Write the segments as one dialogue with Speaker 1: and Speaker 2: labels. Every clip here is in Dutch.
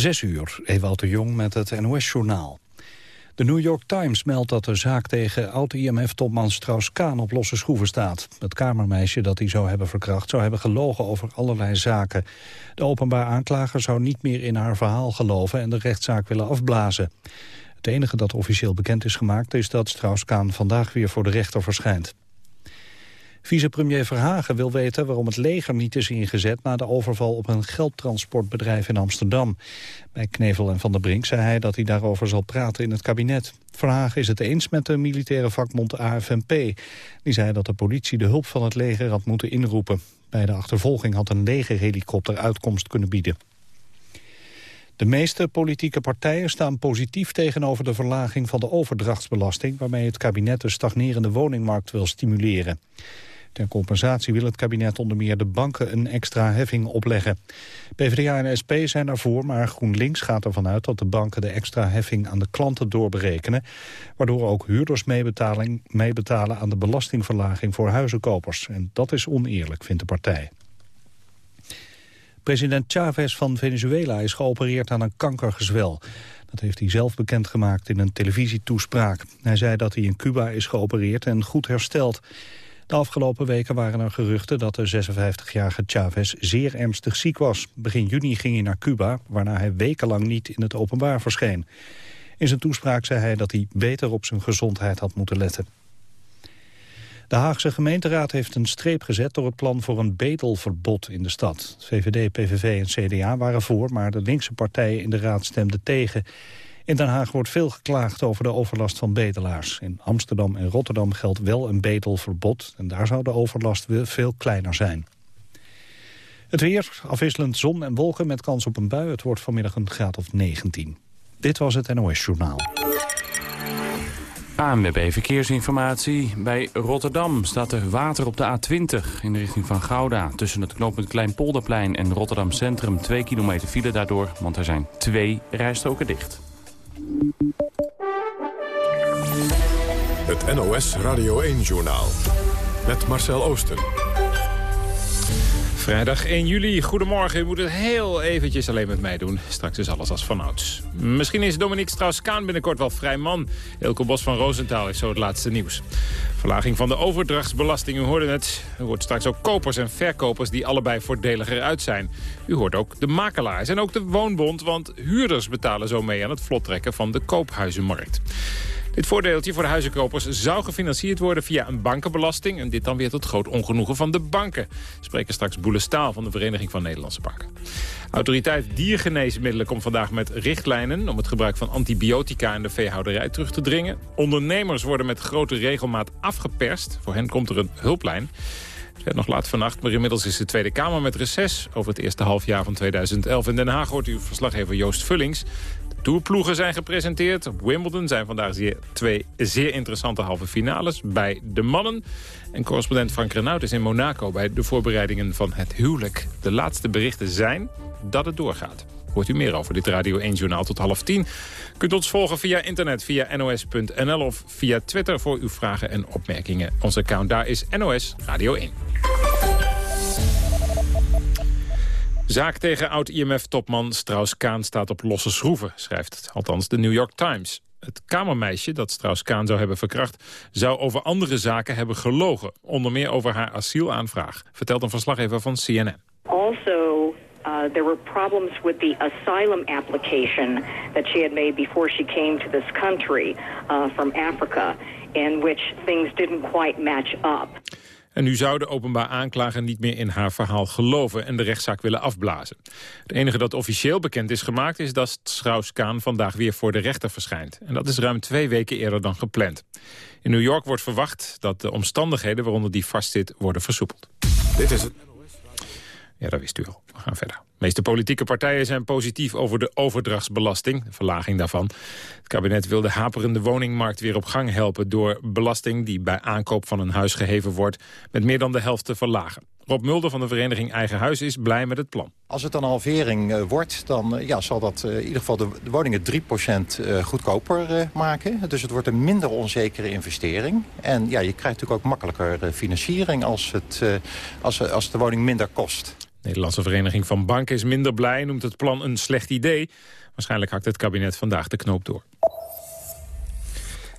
Speaker 1: Zes uur, Ewout de Jong met het NOS-journaal. De New York Times meldt dat de zaak tegen oud-IMF-topman Strauss-Kaan op losse schroeven staat. Het kamermeisje dat hij zou hebben verkracht zou hebben gelogen over allerlei zaken. De openbaar aanklager zou niet meer in haar verhaal geloven en de rechtszaak willen afblazen. Het enige dat officieel bekend is gemaakt is dat Strauss-Kaan vandaag weer voor de rechter verschijnt. Vicepremier Verhagen wil weten waarom het leger niet is ingezet... na de overval op een geldtransportbedrijf in Amsterdam. Bij Knevel en Van der Brink zei hij dat hij daarover zal praten in het kabinet. Verhagen is het eens met de militaire vakbond AFNP. Die zei dat de politie de hulp van het leger had moeten inroepen. Bij de achtervolging had een legerhelikopter uitkomst kunnen bieden. De meeste politieke partijen staan positief tegenover de verlaging van de overdrachtsbelasting... waarmee het kabinet de stagnerende woningmarkt wil stimuleren. Ter compensatie wil het kabinet onder meer de banken een extra heffing opleggen. PvdA en SP zijn daarvoor, maar GroenLinks gaat ervan uit dat de banken de extra heffing aan de klanten doorberekenen, waardoor ook huurders meebetalen aan de belastingverlaging voor huizenkopers. En dat is oneerlijk, vindt de partij. President Chavez van Venezuela is geopereerd aan een kankergezwel. Dat heeft hij zelf bekendgemaakt in een televisietoespraak. Hij zei dat hij in Cuba is geopereerd en goed hersteld. De afgelopen weken waren er geruchten dat de 56-jarige Chavez zeer ernstig ziek was. Begin juni ging hij naar Cuba, waarna hij wekenlang niet in het openbaar verscheen. In zijn toespraak zei hij dat hij beter op zijn gezondheid had moeten letten. De Haagse gemeenteraad heeft een streep gezet door het plan voor een bedelverbod in de stad. VVD, PVV en CDA waren voor, maar de linkse partijen in de raad stemden tegen. In Den Haag wordt veel geklaagd over de overlast van bedelaars. In Amsterdam en Rotterdam geldt wel een bedelverbod... en daar zou de overlast veel kleiner zijn. Het weer, afwisselend zon en wolken met kans op een bui. Het wordt vanmiddag een graad of 19. Dit was het NOS Journaal.
Speaker 2: ANWB Verkeersinformatie. Bij Rotterdam staat er water op de A20 in de richting van Gouda. Tussen het knooppunt Kleinpolderplein en Rotterdam Centrum. Twee kilometer file daardoor, want er zijn twee rijstroken dicht.
Speaker 3: Het NOS Radio 1-journaal. Met Marcel Oosten.
Speaker 4: Vrijdag 1 juli, goedemorgen. U moet het heel eventjes alleen met mij doen. Straks is alles als vanouds. Misschien is Dominique Strauss-Kaan binnenkort wel vrij man. Elke Bos van Roosentaal is zo het laatste nieuws. Verlaging van de overdrachtsbelasting, u hoorde het. U hoort straks ook kopers en verkopers die allebei voordeliger uit zijn. U hoort ook de makelaars en ook de woonbond... want huurders betalen zo mee aan het vlottrekken van de koophuizenmarkt. Dit voordeeltje voor de huizenkopers zou gefinancierd worden via een bankenbelasting. En dit dan weer tot groot ongenoegen van de banken. Spreken straks Boele Staal van de Vereniging van Nederlandse Banken. Autoriteit Diergeneesmiddelen komt vandaag met richtlijnen... om het gebruik van antibiotica in de veehouderij terug te dringen. Ondernemers worden met grote regelmaat afgeperst. Voor hen komt er een hulplijn. Het werd nog laat vannacht, maar inmiddels is de Tweede Kamer met reces... over het eerste halfjaar van 2011. In Den Haag hoort u verslaggever Joost Vullings. Tourploegen zijn gepresenteerd. Op Wimbledon zijn vandaag twee zeer interessante halve finales bij de mannen. En correspondent Frank Renaud is in Monaco bij de voorbereidingen van het huwelijk. De laatste berichten zijn dat het doorgaat. Hoort u meer over dit Radio 1 Journaal tot half tien. Kunt ons volgen via internet, via nos.nl of via Twitter voor uw vragen en opmerkingen. Onze account daar is NOS Radio 1. Zaak tegen oud-IMF-topman Strauss-Kaan staat op losse schroeven, schrijft althans de New York Times. Het kamermeisje dat Strauss-Kaan zou hebben verkracht... zou over andere zaken hebben gelogen. Onder meer over haar asielaanvraag, vertelt een verslaggever van CNN.
Speaker 5: Also, uh, there were problems with the asylum application that she had made before she came to this country uh, from Africa... in which things didn't quite match up.
Speaker 4: En nu zou de openbaar aanklager niet meer in haar verhaal geloven... en de rechtszaak willen afblazen. Het enige dat officieel bekend is gemaakt... is dat Strauss-Kaan vandaag weer voor de rechter verschijnt. En dat is ruim twee weken eerder dan gepland. In New York wordt verwacht dat de omstandigheden... waaronder die vastzit worden versoepeld.
Speaker 3: Dit is het
Speaker 4: ja, dat wist u al. We gaan verder. De meeste politieke partijen zijn positief over de overdrachtsbelasting, de verlaging daarvan. Het kabinet wil de haperende woningmarkt weer op gang helpen... door belasting die bij aankoop van een huis geheven wordt... met meer dan de helft te verlagen. Rob Mulder van de vereniging Eigen Huis is blij met het plan.
Speaker 6: Als het een halvering uh, wordt, dan uh, ja, zal dat uh, in ieder geval de, woningen 3% goedkoper maken. Dus het wordt een minder onzekere investering. En ja, je krijgt natuurlijk ook makkelijker financiering als, het, als de woning minder kost.
Speaker 4: Nederlandse Vereniging van Banken is minder blij... noemt het plan een slecht idee. Waarschijnlijk hakt het kabinet vandaag de knoop door.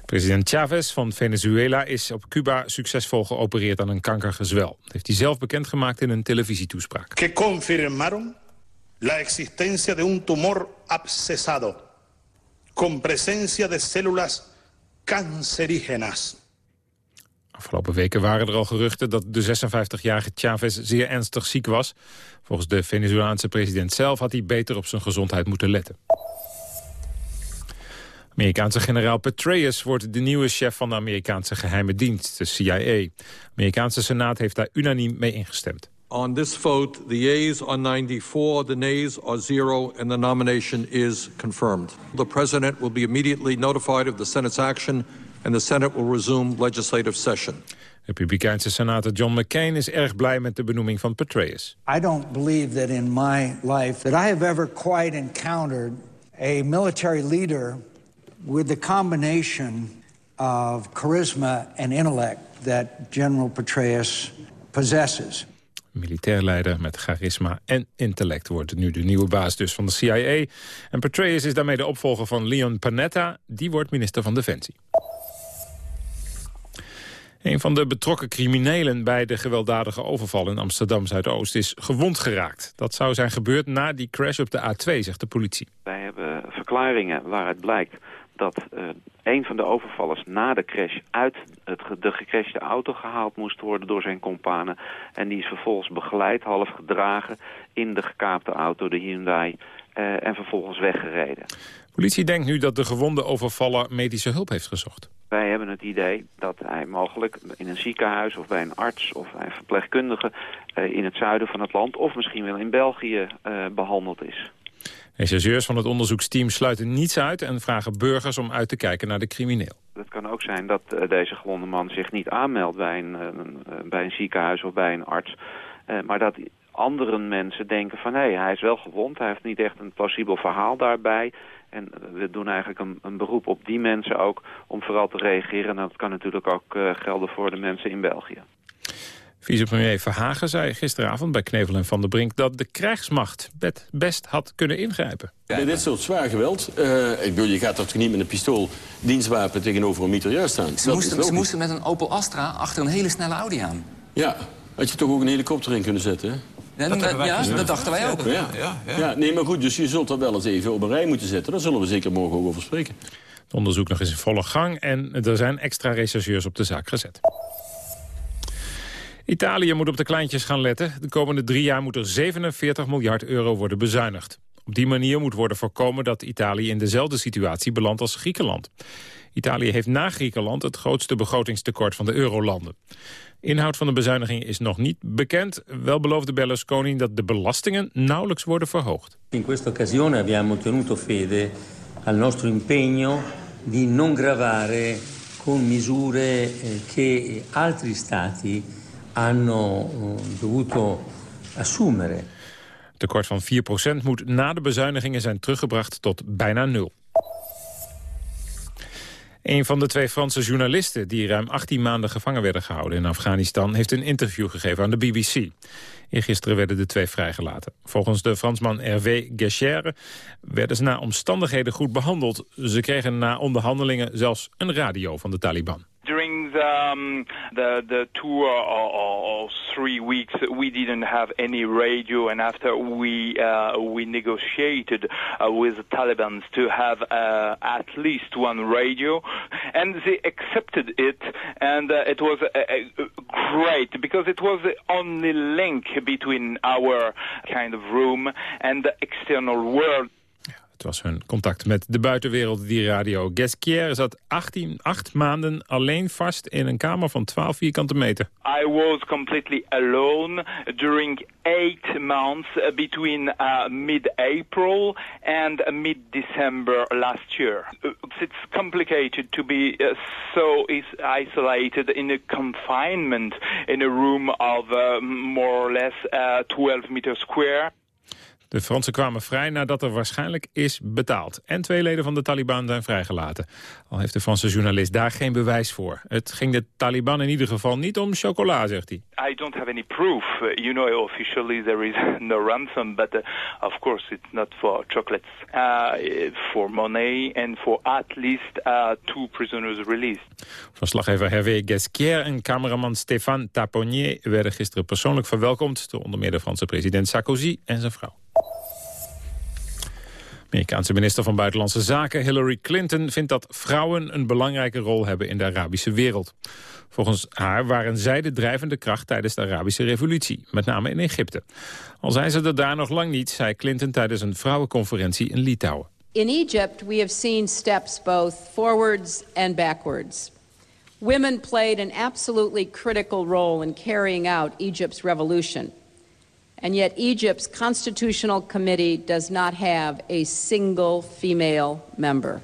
Speaker 4: President Chavez van Venezuela is op Cuba succesvol geopereerd aan een kankergezwel. Dat heeft hij zelf bekendgemaakt in een televisietoespraak.
Speaker 7: Que confirmaron la existencia de un tumor abscesado con presencia de células cancerígenas.
Speaker 4: Afgelopen weken waren er al geruchten dat de 56-jarige Chavez zeer ernstig ziek was. Volgens de Venezolaanse president zelf had hij beter op zijn gezondheid moeten letten. Amerikaanse generaal Petraeus wordt de nieuwe chef van de Amerikaanse geheime dienst, de CIA. De Amerikaanse Senaat heeft daar unaniem mee ingestemd.
Speaker 8: On this vote, the yeas are 94, the nays are zero, and the nomination is confirmed. The President will be immediately notified of the Senate's action, and the Senate will resume legislative session.
Speaker 4: Republikeinse senator John McCain is erg blij met de benoeming van Petraeus.
Speaker 9: I don't believe that in my life that I have ever quite encountered a military leader with the combination of charisma and intellect that General Petraeus possesses.
Speaker 4: Militair leider met charisma en intellect wordt nu de nieuwe baas dus van de CIA. En Petraeus is daarmee de opvolger van Leon Panetta. Die wordt minister van Defensie. Een van de betrokken criminelen bij de gewelddadige overval in Amsterdam-Zuidoost is gewond geraakt. Dat zou zijn gebeurd na die crash op de A2, zegt de politie.
Speaker 10: Wij hebben verklaringen waaruit blijkt dat uh, een van de overvallers na de crash uit het, de gecrashte auto gehaald moest worden door zijn kompanen. En die is vervolgens begeleid, half gedragen in de gekaapte auto, de Hyundai, uh, en vervolgens weggereden.
Speaker 4: Politie denkt nu dat de gewonde overvaller medische hulp heeft gezocht.
Speaker 10: Wij hebben het idee dat hij mogelijk in een ziekenhuis of bij een arts of bij een verpleegkundige uh, in het zuiden van het land of misschien wel in België uh, behandeld is.
Speaker 4: Rechercheurs van het onderzoeksteam sluiten niets uit en vragen burgers om uit te kijken naar de crimineel.
Speaker 10: Het kan ook zijn dat uh, deze gewonde man zich niet aanmeldt bij een, bij een ziekenhuis of bij een arts, maar dat andere mensen denken van hé, hey, hij is wel gewond, hij heeft niet echt een plausibel verhaal daarbij. En we doen eigenlijk een, een, beroep op die mensen ook om vooral te reageren. En dat kan natuurlijk ook uh, gelden voor de mensen in België.
Speaker 4: Vicepremier Verhagen zei gisteravond bij Knevel en Van der Brink... dat de krijgsmacht best had kunnen ingrijpen.
Speaker 11: Bij dit soort zwaar geweld, uh, ik bedoel, je gaat toch niet met een pistool dienstwapen tegenover een mitrailleur staan.
Speaker 12: Ze, moesten, ze moesten, met een Opel Astra achter een hele snelle Audi aan.
Speaker 11: Ja, had je toch ook een helikopter in kunnen zetten, hè?
Speaker 12: Ja, dat, ja, dat dachten wij ook.
Speaker 11: Ja. Ja, ja. ja, nee, maar goed, dus je zult er wel eens even op een rij moeten zetten. Daar zullen we zeker morgen ook over spreken.
Speaker 4: Het onderzoek nog eens in volle gang en er zijn extra rechercheurs op de zaak gezet. Italië moet op de kleintjes gaan letten. De komende drie jaar moet er 47 miljard euro worden bezuinigd. Op die manier moet worden voorkomen dat Italië in dezelfde situatie belandt als Griekenland. Italië heeft na Griekenland het grootste begrotingstekort van de eurolanden. Inhoud van de bezuiniging is nog niet bekend. Wel beloofde Berlusconi dat de belastingen nauwelijks worden verhoogd.
Speaker 13: In questa occasione abbiamo tenuto fede al nostro impegno di non gravare con misure eh, che altri stati hanno eh, dovuto assumere.
Speaker 4: Het tekort van 4% moet na de bezuinigingen zijn teruggebracht tot bijna nul. Een van de twee Franse journalisten die ruim 18 maanden gevangen werden gehouden in Afghanistan heeft een interview gegeven aan de BBC. Eergisteren werden de twee vrijgelaten. Volgens de Fransman Hervé Guéchere werden ze naar omstandigheden goed behandeld. Ze kregen na onderhandelingen zelfs een radio van de Taliban.
Speaker 14: During the, um, the, the two or, or, or, three weeks, we didn't have any radio, and after we uh, we negotiated uh, with the Taliban to have uh, at least one radio, and they accepted it, and uh, it was great because it was the only link between our kind of room and the external world.
Speaker 4: Het was hun contact met de buitenwereld, die radio. Gesquier zat 18, 8 maanden alleen vast in een kamer van 12 vierkante meter.
Speaker 14: I was completely alone during eight months between uh, mid-April and mid-December last year. It's complicated to be uh, so isolated in a confinement in a room of uh, more or less 12 meters square.
Speaker 4: De Fransen kwamen vrij nadat er waarschijnlijk is betaald. En twee leden van de Taliban zijn vrijgelaten. Al heeft de Franse journalist daar geen bewijs voor. Het ging de Taliban in ieder geval niet om chocola, zegt hij.
Speaker 14: I don't have any proof. Uh, you know, officially there is no ransom, but uh, of course it's not for chocolates. Uh, for money and for at least uh, two prisoners released.
Speaker 4: Verslaggever Hervé Guesquier en cameraman Stéphane Taponnier werden gisteren persoonlijk verwelkomd door onder meer de Franse president Sarkozy en zijn vrouw. Amerikaanse minister van Buitenlandse Zaken Hillary Clinton vindt dat vrouwen een belangrijke rol hebben in de Arabische wereld. Volgens haar waren zij de drijvende kracht tijdens de Arabische revolutie, met name in Egypte. Al zijn ze er daar nog lang niet, zei Clinton tijdens een vrouwenconferentie in Litouwen.
Speaker 15: In Egypt we have seen steps both forwards and backwards. Women played an absolutely critical role in carrying out Egypt's revolution. And yet Egypt's constitutional committee does not have a single female member.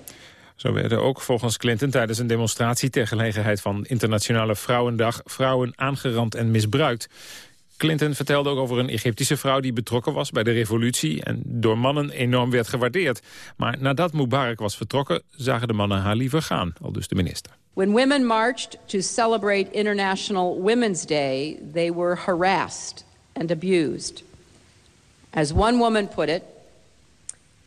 Speaker 4: Zo werden ook volgens Clinton tijdens een demonstratie ter gelegenheid van Internationale Vrouwendag vrouwen aangerand en misbruikt. Clinton vertelde ook over een Egyptische vrouw die betrokken was bij de revolutie en door mannen enorm werd gewaardeerd. Maar nadat Mubarak was vertrokken, zagen de mannen haar liever gaan, al dus de minister.
Speaker 15: When women marched to celebrate International Women's Day, they were harassed and abused. As one woman put it,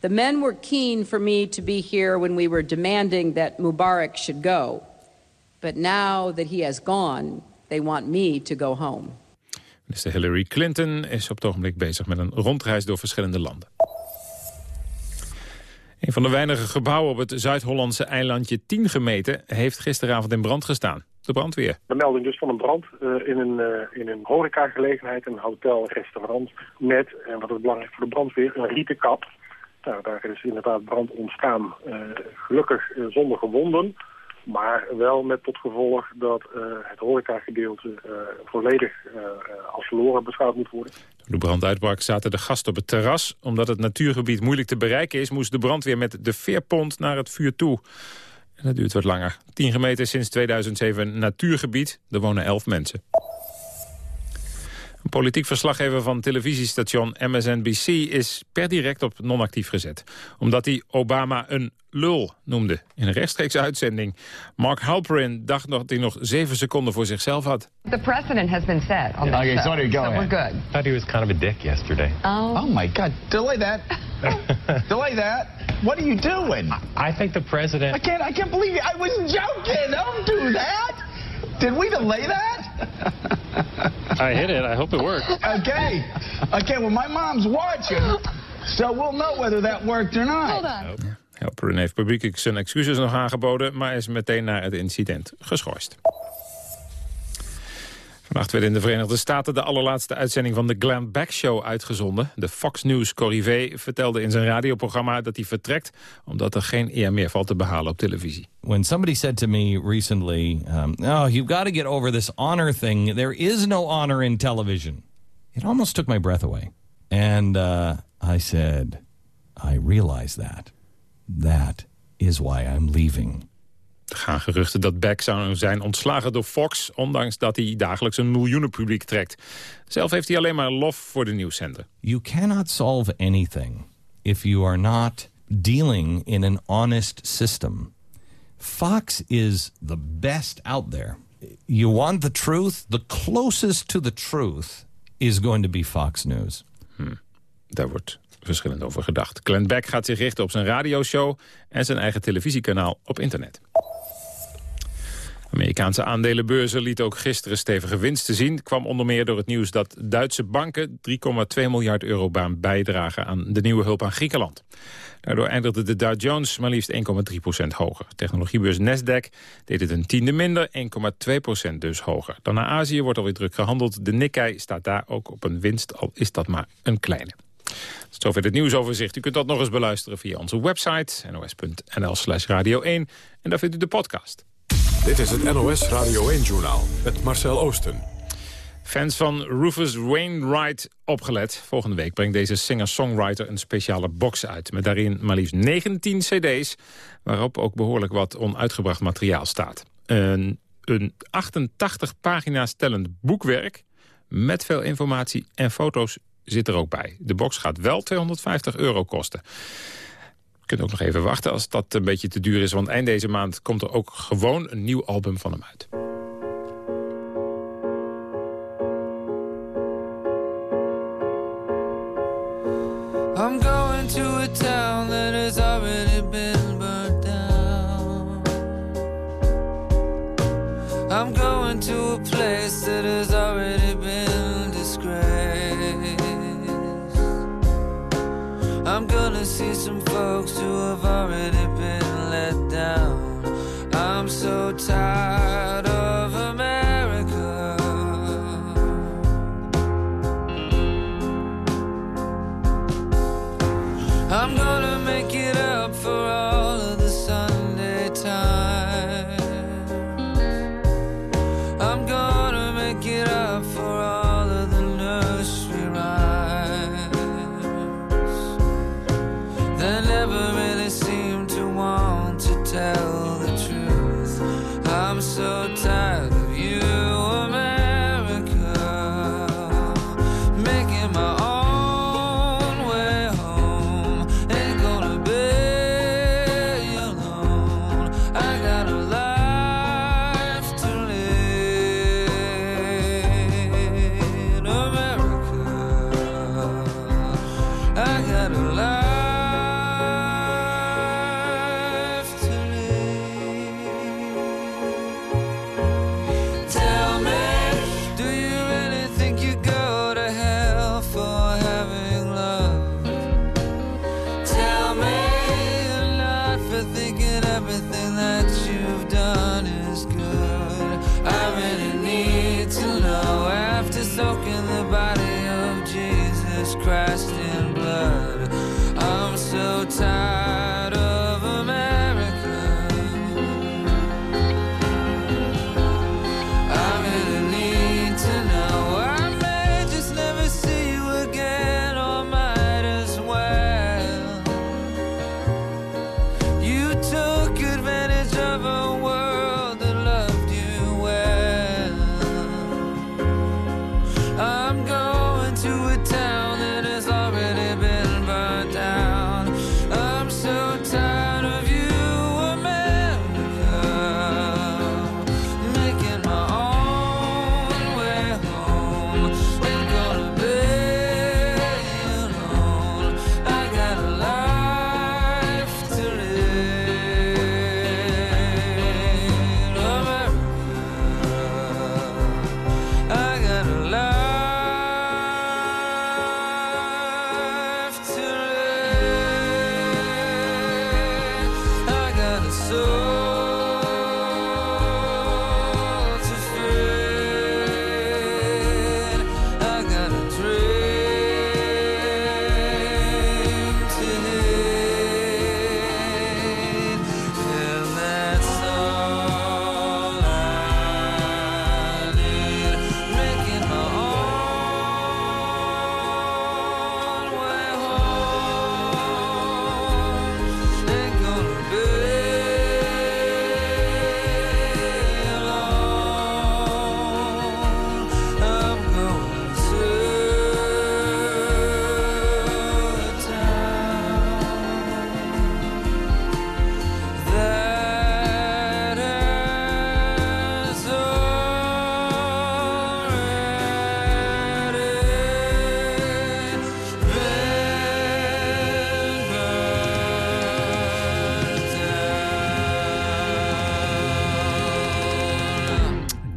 Speaker 15: the men were keen for me to be here when we were demanding that Mubarak should go. But now that he has gone, they want me to go home.
Speaker 4: Minister Hillary Clinton is op het ogenblik bezig met een rondreis door verschillende landen. Een van de weinige gebouwen op het Zuid-Hollandse eilandje Tiengemeten... heeft gisteravond in brand gestaan. De brandweer.
Speaker 16: De melding dus van een brand uh, in een, uh, in een horecagelegenheid, een hotel, restaurant... met, en wat is belangrijk voor de brandweer, een rieten kap. Nou, daar is inderdaad brand ontstaan. Uh, gelukkig zonder gewonden. Maar wel met tot gevolg dat uh, het horecagedeelte uh, volledig uh, als verloren beschouwd moet worden.
Speaker 4: Toen de brand uitbrak zaten de gasten op het terras. Omdat het natuurgebied moeilijk te bereiken is... moest de brandweer met de veerpont naar het vuur toe. En dat duurt wat langer. 10 gemeten sinds 2007 natuurgebied. Er wonen 11 mensen. Politiek verslaggever van televisiestation MSNBC is per direct op non-actief gezet. Omdat hij Obama een lul noemde in een rechtstreeks uitzending. Mark Halperin dacht dat hij nog zeven seconden voor zichzelf had.
Speaker 17: The president has been said on
Speaker 18: okay,
Speaker 17: show,
Speaker 18: sorry, go
Speaker 17: so
Speaker 18: ahead.
Speaker 17: we're good.
Speaker 18: I thought he was kind of a dick yesterday.
Speaker 17: Oh.
Speaker 18: Oh my God! Delay that. Delay that. What are you doing?
Speaker 19: I think the president.
Speaker 18: I can't. I can't believe you. I was joking. Don't do that. Did we delay that?
Speaker 19: I hit it. I hope it worked.
Speaker 18: Okay. Okay. Well, my mom's watching, so we'll know whether that worked or not.
Speaker 17: Hold on.
Speaker 4: Halperin heeft publiek zijn excuses nog aangeboden... maar is meteen na het incident geschorst. Vannacht werd in de Verenigde Staten de allerlaatste uitzending van de Glenn Beck Show uitgezonden. De Fox News corrivé vertelde in zijn radioprogramma dat hij vertrekt... omdat er geen eer meer valt te behalen op televisie.
Speaker 20: When somebody said to me recently, um, oh, you've got to get over this honor thing. There is no honor in television. It almost took my breath away. And uh, I said, I realize that. That is why I'm leaving.
Speaker 4: Er gaan geruchten dat Beck zou zijn ontslagen door Fox... ondanks dat hij dagelijks een miljoenenpubliek trekt. Zelf heeft hij alleen maar lof voor de nieuwszender.
Speaker 20: You cannot solve anything if you are not dealing in an honest system. Fox is the best out there. You want the truth? The closest to the truth is going to be Fox News.
Speaker 4: Hmm. Daar wordt verschillend over gedacht. Glenn Beck gaat zich richten op zijn radioshow... en zijn eigen televisiekanaal op internet. Amerikaanse aandelenbeurzen lieten ook gisteren stevige winsten zien. kwam onder meer door het nieuws dat Duitse banken 3,2 miljard euro baan bijdragen aan de nieuwe hulp aan Griekenland. Daardoor eindigde de Dow Jones maar liefst 1,3% hoger. Technologiebeurs Nasdaq deed het een tiende minder, 1,2% dus hoger. Dan naar Azië wordt alweer druk gehandeld. De Nikkei staat daar ook op een winst, al is dat maar een kleine. Zover het nieuwsoverzicht. U kunt dat nog eens beluisteren via onze website nos.nl slash radio 1. En daar vindt u de podcast.
Speaker 3: Dit is het NOS Radio 1-journaal met Marcel Oosten.
Speaker 4: Fans van Rufus Wainwright opgelet. Volgende week brengt deze singer-songwriter een speciale box uit... met daarin maar liefst 19 cd's... waarop ook behoorlijk wat onuitgebracht materiaal staat. Een, een 88 pagina's tellend boekwerk... met veel informatie en foto's
Speaker 21: zit er ook bij. De box gaat wel 250 euro kosten kunt ook nog even wachten als dat een beetje te duur is. Want eind deze maand komt er ook gewoon een nieuw album van hem uit.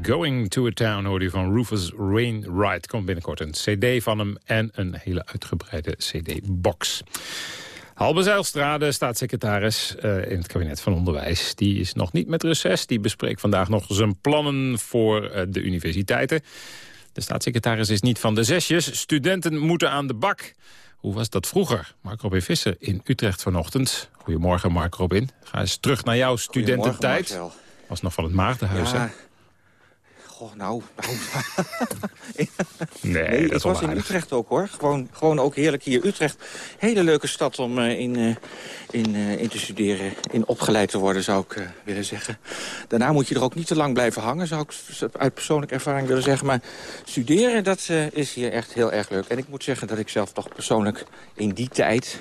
Speaker 4: Going to a Town
Speaker 21: hoorde van Rufus Wainwright. Komt binnenkort een cd van hem en een hele uitgebreide cd-box. Halbe Zijlstrade, staatssecretaris eh, in het kabinet van Onderwijs... die is nog niet met reces. Die bespreekt vandaag nog zijn plannen voor eh, de universiteiten. De staatssecretaris is niet van de zesjes. Studenten moeten aan de bak. Hoe was dat vroeger? Mark Robin Visser in Utrecht vanochtend. Goedemorgen, Mark Robin. Ga eens terug naar jouw studententijd. Was nog van het Maagdenhuis,
Speaker 22: ja goh, nou... nou.
Speaker 4: Nee,
Speaker 22: nee
Speaker 4: dat
Speaker 22: ik was in. Utrecht ook, hoor. Gewoon, gewoon ook heerlijk hier. Utrecht, hele leuke stad om eh, in, eh, in, eh, in te studeren. In opgeleid te worden, zou ik eh, willen zeggen. Daarna moet je er ook niet te lang blijven hangen, zou ik uit persoonlijke ervaring willen zeggen. Maar studeren, dat eh, is hier echt heel erg leuk. En ik moet zeggen dat ik zelf toch persoonlijk in die tijd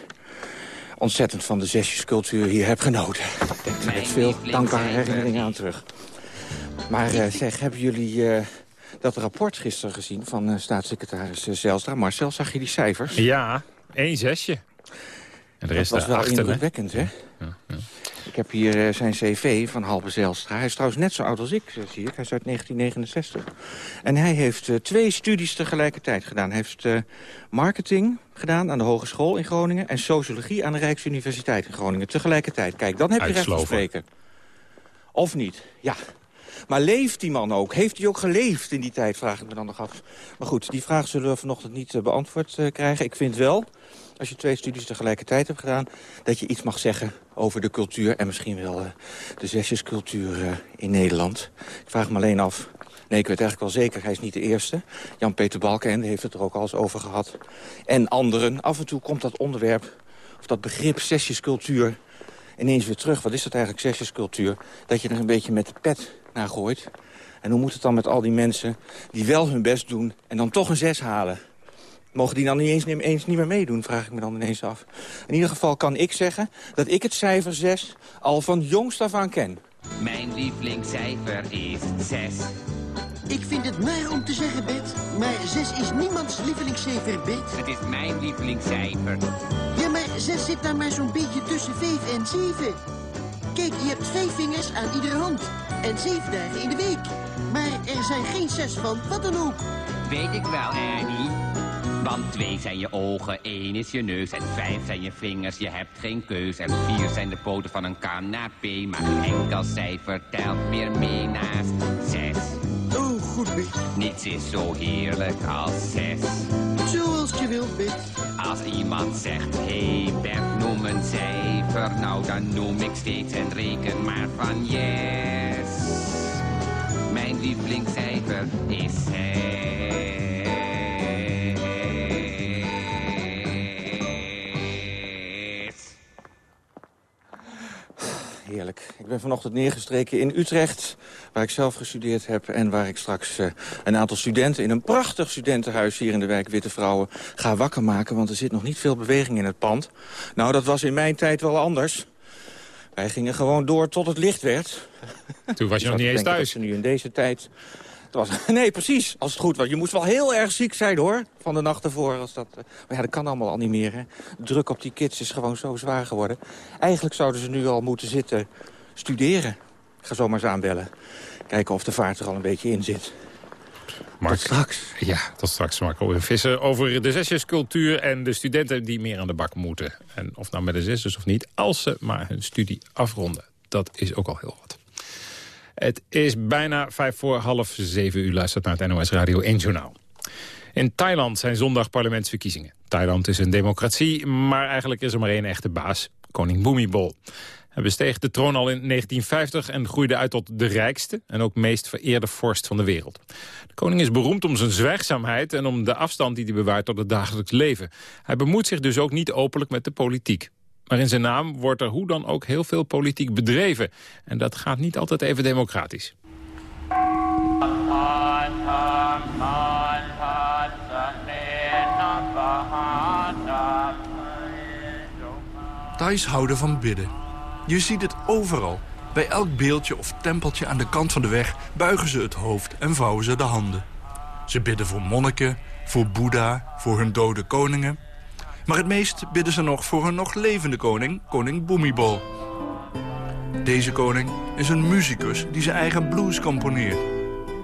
Speaker 22: ontzettend van de zesjescultuur hier heb genoten. Ik denk er met veel dankbare herinneringen aan terug. Maar eh, zeg, hebben jullie eh, dat rapport gisteren gezien van eh, staatssecretaris Zijlstra? Marcel, zag je die cijfers?
Speaker 4: Ja, één zesje. En er
Speaker 22: dat
Speaker 4: is
Speaker 22: was
Speaker 4: de
Speaker 22: wel
Speaker 4: achter, hè?
Speaker 22: indrukwekkend, hè? Ik heb hier zijn cv van Halbe Zijlstra. Hij is trouwens net zo oud als ik, zie ik. Hij is uit 1969. En hij heeft twee studies tegelijkertijd gedaan. Hij heeft marketing gedaan aan de Hogeschool in Groningen... en sociologie aan de Rijksuniversiteit in Groningen tegelijkertijd. Kijk, dan heb je recht
Speaker 4: Uitsloven.
Speaker 22: spreken. Of niet, ja. Maar leeft die man ook? Heeft hij ook geleefd in die tijd, vraag ik me dan nog af. Maar goed, die vraag zullen we vanochtend niet eh, beantwoord eh, krijgen. Ik vind wel, als je twee studies tegelijkertijd hebt gedaan... dat je iets mag zeggen over de cultuur... en misschien wel eh, de zesjescultuur in Nederland. Ik vraag me alleen af... Nee, ik weet eigenlijk wel zeker, hij is niet de eerste. Jan-Peter Balkenende heeft het er ook al eens over gehad. En anderen. Af en toe komt dat onderwerp, of dat begrip zesjescultuur ineens weer terug. Wat is dat eigenlijk, zesjescultuur? Dat je er een beetje met de pet naar gooit. En hoe moet het dan met al die mensen die wel hun best doen... en dan toch een zes halen? Mogen die dan niet eens, eens niet meer meedoen, vraag ik me dan ineens af. In ieder geval kan ik zeggen dat ik het cijfer 6 al van jongst af aan ken.
Speaker 23: Mijn lievelingscijfer is 6.
Speaker 24: Ik vind het naar om te zeggen, Bet. Maar 6 is niemands lievelingscijfer, Bet.
Speaker 23: Het is mijn lievelingscijfer.
Speaker 24: Ja, maar 6 zit daar maar zo'n beetje tussen 5 en 7. Kijk, je hebt vijf vingers aan iedere hand. En zeven dagen in de week. Maar er zijn geen zes van wat dan ook.
Speaker 23: Weet ik wel, Ernie. Want twee zijn je ogen, één is je neus en vijf zijn je vingers. Je hebt geen keus en vier zijn de poten van een kanapé. Maar geen enkel cijfer telt meer mee naast zes.
Speaker 24: Oh, goed.
Speaker 23: Niets is zo heerlijk als zes.
Speaker 24: Zoals je wilt, Bet.
Speaker 23: Als iemand zegt, hey Bert, noem een cijfer. Nou, dan noem ik steeds en reken maar van yes. Mijn lievelingscijfer is zes.
Speaker 22: Heerlijk. Ik ben vanochtend neergestreken in Utrecht, waar ik zelf gestudeerd heb... en waar ik straks eh, een aantal studenten in een prachtig studentenhuis... hier in de wijk Witte Vrouwen ga wakker maken... want er zit nog niet veel beweging in het pand. Nou, dat was in mijn tijd wel anders. Wij gingen gewoon door tot het licht werd.
Speaker 4: Toen was je nog niet eens thuis.
Speaker 22: nu in deze tijd... Het was, nee, precies. Als het goed was. Je moest wel heel erg ziek zijn, hoor. Van de nacht ervoor. Als dat, eh, maar ja, dat kan allemaal al niet meer, hè. Druk op die kids is gewoon zo zwaar geworden. Eigenlijk zouden ze nu al moeten zitten studeren. Ik ga zomaar eens aanbellen. Kijken of de vaart er al een beetje in zit.
Speaker 4: Mark,
Speaker 22: Tot straks.
Speaker 4: Ja, tot straks Marco Vissen over de zesjescultuur en de studenten die meer aan de bak moeten. En of nou met de zesjes of niet, als ze maar hun studie afronden. Dat is ook al heel wat. Het is bijna vijf voor half zeven. U luistert naar het NOS Radio 1 Journaal. In Thailand zijn zondag parlementsverkiezingen. Thailand is een democratie, maar eigenlijk is er maar één echte baas. Koning Bhumibol. Hij besteeg de troon al in 1950 en groeide uit tot de rijkste... en ook meest vereerde vorst van de wereld. De koning is beroemd om zijn zwijgzaamheid... en om de afstand die hij bewaart tot het dagelijks leven. Hij bemoeit zich dus ook niet openlijk met de politiek. Maar in zijn naam wordt er hoe dan ook heel veel politiek bedreven. En dat gaat niet altijd even democratisch.
Speaker 25: Thais houden van bidden. Je ziet het overal. Bij elk beeldje of tempeltje aan de kant van de weg buigen ze het hoofd en vouwen ze de handen. Ze bidden voor monniken, voor Boeddha, voor hun dode koningen. Maar het meest bidden ze nog voor hun nog levende koning, koning Bhumibol. Deze koning is een muzikus die zijn eigen blues componeert.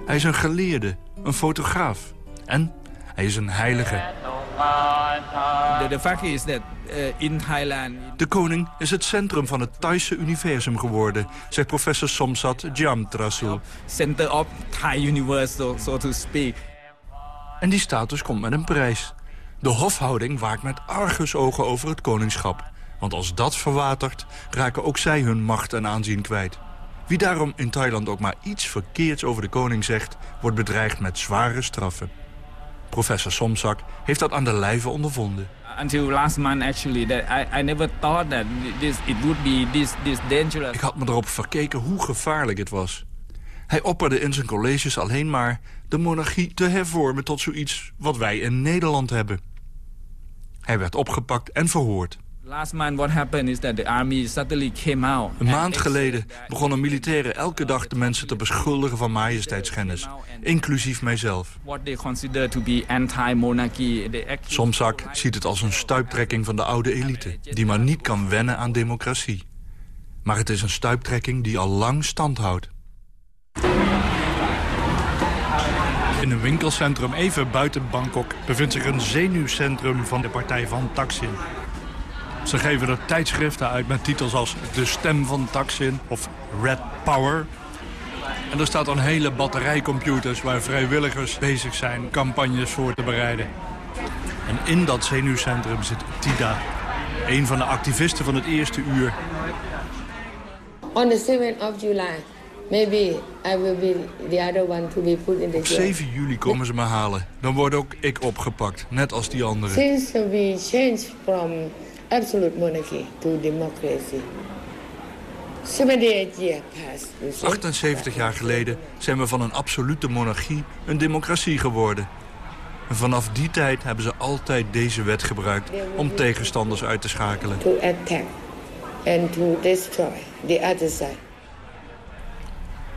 Speaker 25: Hij is een geleerde, een fotograaf en hij is een heilige.
Speaker 26: Fact is uh, in Thailand...
Speaker 25: De koning is het centrum van het Thaise universum geworden, zegt professor Somsat Jamtrasul.
Speaker 26: Center of Thai universe, so, so to speak.
Speaker 25: En die status komt met een prijs. De hofhouding waakt met argusogen over het koningschap. Want als dat verwatert, raken ook zij hun macht en aanzien kwijt. Wie daarom in Thailand ook maar iets verkeerds over de koning zegt... wordt bedreigd met zware straffen. Professor Somsak heeft dat aan de lijve ondervonden.
Speaker 26: Until last month, actually, that I, I never thought that this it would be this this dangerous.
Speaker 25: Ik had me erop verkeken hoe gevaarlijk het was. Hij opperde in zijn colleges alleen maar de monarchie te hervormen tot zoiets wat wij in Nederland hebben. Hij werd opgepakt en verhoord.
Speaker 26: Last month, what happened is that the army suddenly came out.
Speaker 25: Een maand geleden begonnen militairen elke dag de mensen te beschuldigen van majesteitsschennis. Inclusief mijzelf.
Speaker 26: What they consider to be anti-monarchy. They actually-
Speaker 25: Somzak ziet het als een stuiptrekking van de oude elite... die maar niet kan wennen aan democratie. Maar het is een stuiptrekking die al lang stand houdt. In een winkelcentrum even buiten Bangkok bevindt zich een zenuwcentrum van de partij van Taksin. Ze geven er tijdschriften uit met titels als De Stem van Taksin of Red Power. En er staat een hele batterij computers waar vrijwilligers bezig zijn campagnes voor te bereiden. En in dat zenuwcentrum zit Tida, een van de activisten van het eerste uur.
Speaker 27: On the 7th of July, maybe I will be the other one to be put in the
Speaker 25: Op
Speaker 27: jail.
Speaker 25: 7 juli komen ze me halen. Dan word ook ik opgepakt, net als die anderen.
Speaker 27: Since we changed from absolute monarchy to democracy, 78 years passed. you see.
Speaker 25: 78 jaar geleden zijn we van een absolute monarchie een democratie geworden. En vanaf die tijd hebben ze altijd deze wet gebruikt om tegenstanders uit te schakelen.
Speaker 27: To attack and to destroy the other side.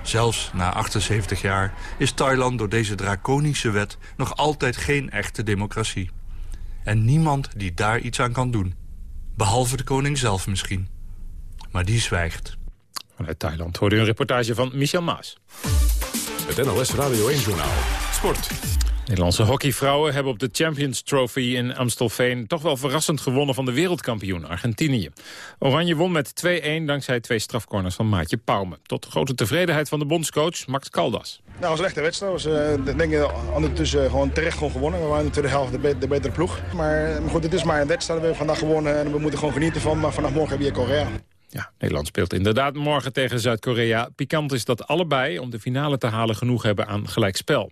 Speaker 25: Zelfs na 78 jaar is Thailand door deze draconische wet nog altijd geen echte democratie. En niemand die daar iets aan kan doen. Behalve de koning zelf misschien. Maar die zwijgt.
Speaker 4: Vanuit Thailand hoorde u een reportage van Michel Maas.
Speaker 3: Het NLS Radio 1-journaal. Sport.
Speaker 4: Nederlandse hockeyvrouwen hebben op de Champions Trophy in Amstelveen... toch wel verrassend gewonnen van de wereldkampioen Argentinië. Oranje won met 2-1 dankzij twee strafcorners van Maatje Pauwme. Tot grote tevredenheid van de bondscoach Max Caldas.
Speaker 28: Nou, het was een echte wedstrijd. Was, eh, denk ik, ondertussen gewoon terecht gewoon gewonnen. We waren in de tweede helft de, be- de betere ploeg. Maar, maar goed, het is maar een wedstrijd. We hebben vandaag gewonnen en we moeten gewoon genieten van. Maar vanaf morgen heb je Korea.
Speaker 4: Ja, Nederland speelt inderdaad morgen tegen Zuid-Korea. Pikant is dat allebei, om de finale te halen, genoeg hebben aan gelijkspel.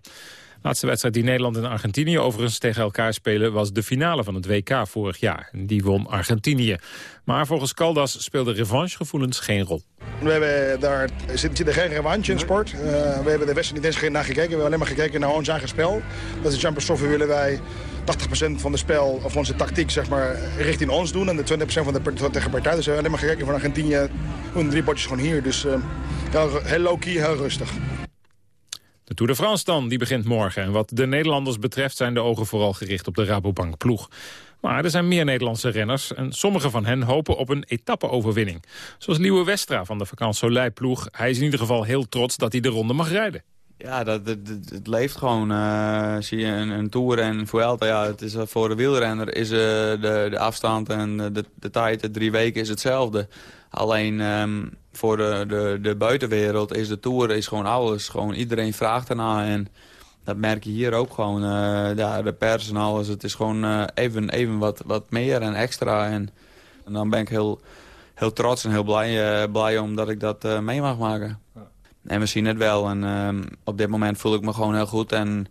Speaker 4: Laatste wedstrijd die Nederland en Argentinië overigens tegen elkaar spelen... was de finale van het WK vorig jaar. Die won Argentinië. Maar volgens Caldas speelden revanchegevoelens geen rol.
Speaker 28: We hebben daar zit, er geen revanche in sport. Eh, we hebben de wedstrijd niet eens naar gekeken. We hebben alleen maar gekeken naar ons eigen spel. Dat is Champions Trophy willen wij 80% van de spel, of onze tactiek, zeg maar, richting ons doen. En de 20% van de part- tegenpartij. Dus we hebben alleen maar gekeken van Argentinië. Gewoon drie potjes gewoon hier. Dus eh, heel low-key, heel rustig.
Speaker 4: De Tour de France dan, die begint morgen. En wat de Nederlanders betreft zijn de ogen vooral gericht op de Rabobank-ploeg. Maar er zijn meer Nederlandse renners en sommige van hen hopen op een etappe-overwinning. Zoals Liewe Westra van de Vakant Soleil-ploeg. Hij is in ieder geval heel trots dat hij de ronde mag rijden.
Speaker 29: Ja, dat, het leeft gewoon. eh, zie je een, een Tour en Vuelta, ja, het is, eh, voor de wielrenner is eh, de, de afstand en de, de tijd, de drie weken, is hetzelfde. Alleen ehm, voor de, de, de buitenwereld is de Tour is gewoon alles. Gewoon iedereen vraagt ernaar en dat merk je hier ook gewoon. eh, ja, de pers en alles, het is gewoon eh, even, even wat, wat meer en extra. En, en dan ben ik heel, heel trots en heel blij, eh, blij omdat ik dat mee mag maken. En we zien het wel. En ehm, op dit moment voel ik me gewoon heel goed. En,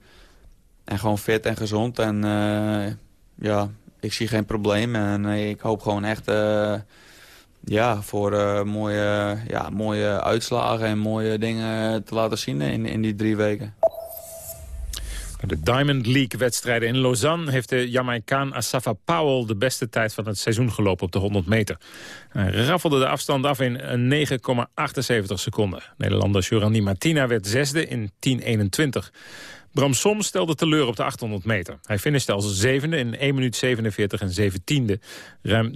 Speaker 29: en gewoon fit en gezond. En ja, ik zie geen probleem. En ik hoop gewoon echt ja, voor eh, mooie, ja, mooie uitslagen en mooie dingen te laten zien in, in die drie weken.
Speaker 4: De Diamond League-wedstrijden in Lausanne... heeft de Jamaicaan Asafa Powell de beste tijd van het seizoen gelopen op de 100 meter. Hij raffelde de afstand af in een 9,78 seconden. Nederlander Jurani Martina werd zesde in 10,21. Bram Som stelde teleur op de 800 meter. Hij finishte als zevende in 1 minuut 47 en 17e. Ruim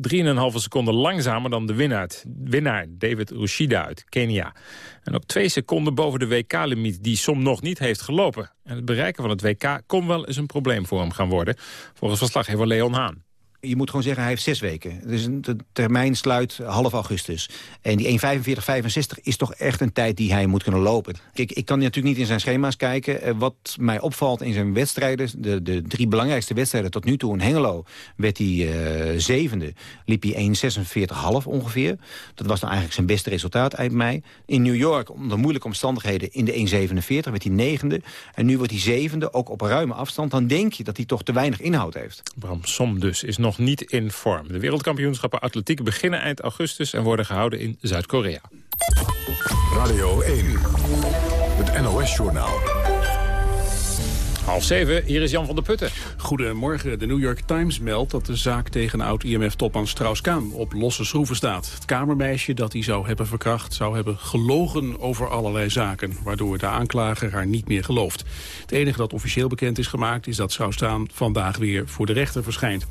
Speaker 4: 3,5 seconden langzamer dan de winnaar, winnaar David Rushida uit Kenia. En ook twee seconden boven de WK-limiet die Som nog niet heeft gelopen. En het bereiken van het WK kon wel eens een probleem voor hem gaan worden. Volgens verslaggever Leon Haan.
Speaker 30: Je moet gewoon zeggen, hij heeft zes weken. Dus de termijn sluit half augustus. En die 1.45-65 is toch echt een tijd die hij moet kunnen lopen. Kijk, ik kan natuurlijk niet in zijn schema's kijken. Eh, Wat mij opvalt in zijn wedstrijden... de, de drie belangrijkste wedstrijden tot nu toe in Hengelo... werd hij eh, zevende, liep hij 1.46,5 ongeveer. Dat was dan eigenlijk zijn beste resultaat eind mei. In New York, onder moeilijke omstandigheden, in de 1.47 werd hij negende. En nu wordt hij zevende, ook op ruime afstand. Dan denk je dat hij toch te weinig inhoud heeft.
Speaker 4: Bram Som dus is nog niet in vorm. De wereldkampioenschappen atletiek beginnen eind augustus... en worden gehouden in Zuid-Korea.
Speaker 3: Radio 1, het NOS-journaal.
Speaker 4: Half zeven, hier is Jan van der Putten.
Speaker 31: Goedemorgen. De New York Times meldt dat de zaak tegen oud-IMF-topman Strauss-Kaan op losse schroeven staat. Het kamermeisje dat hij zou hebben verkracht zou hebben gelogen over allerlei zaken, waardoor de aanklager haar niet meer gelooft. Het enige dat officieel bekend is gemaakt is dat Strauss-Kaan vandaag weer voor de rechter verschijnt.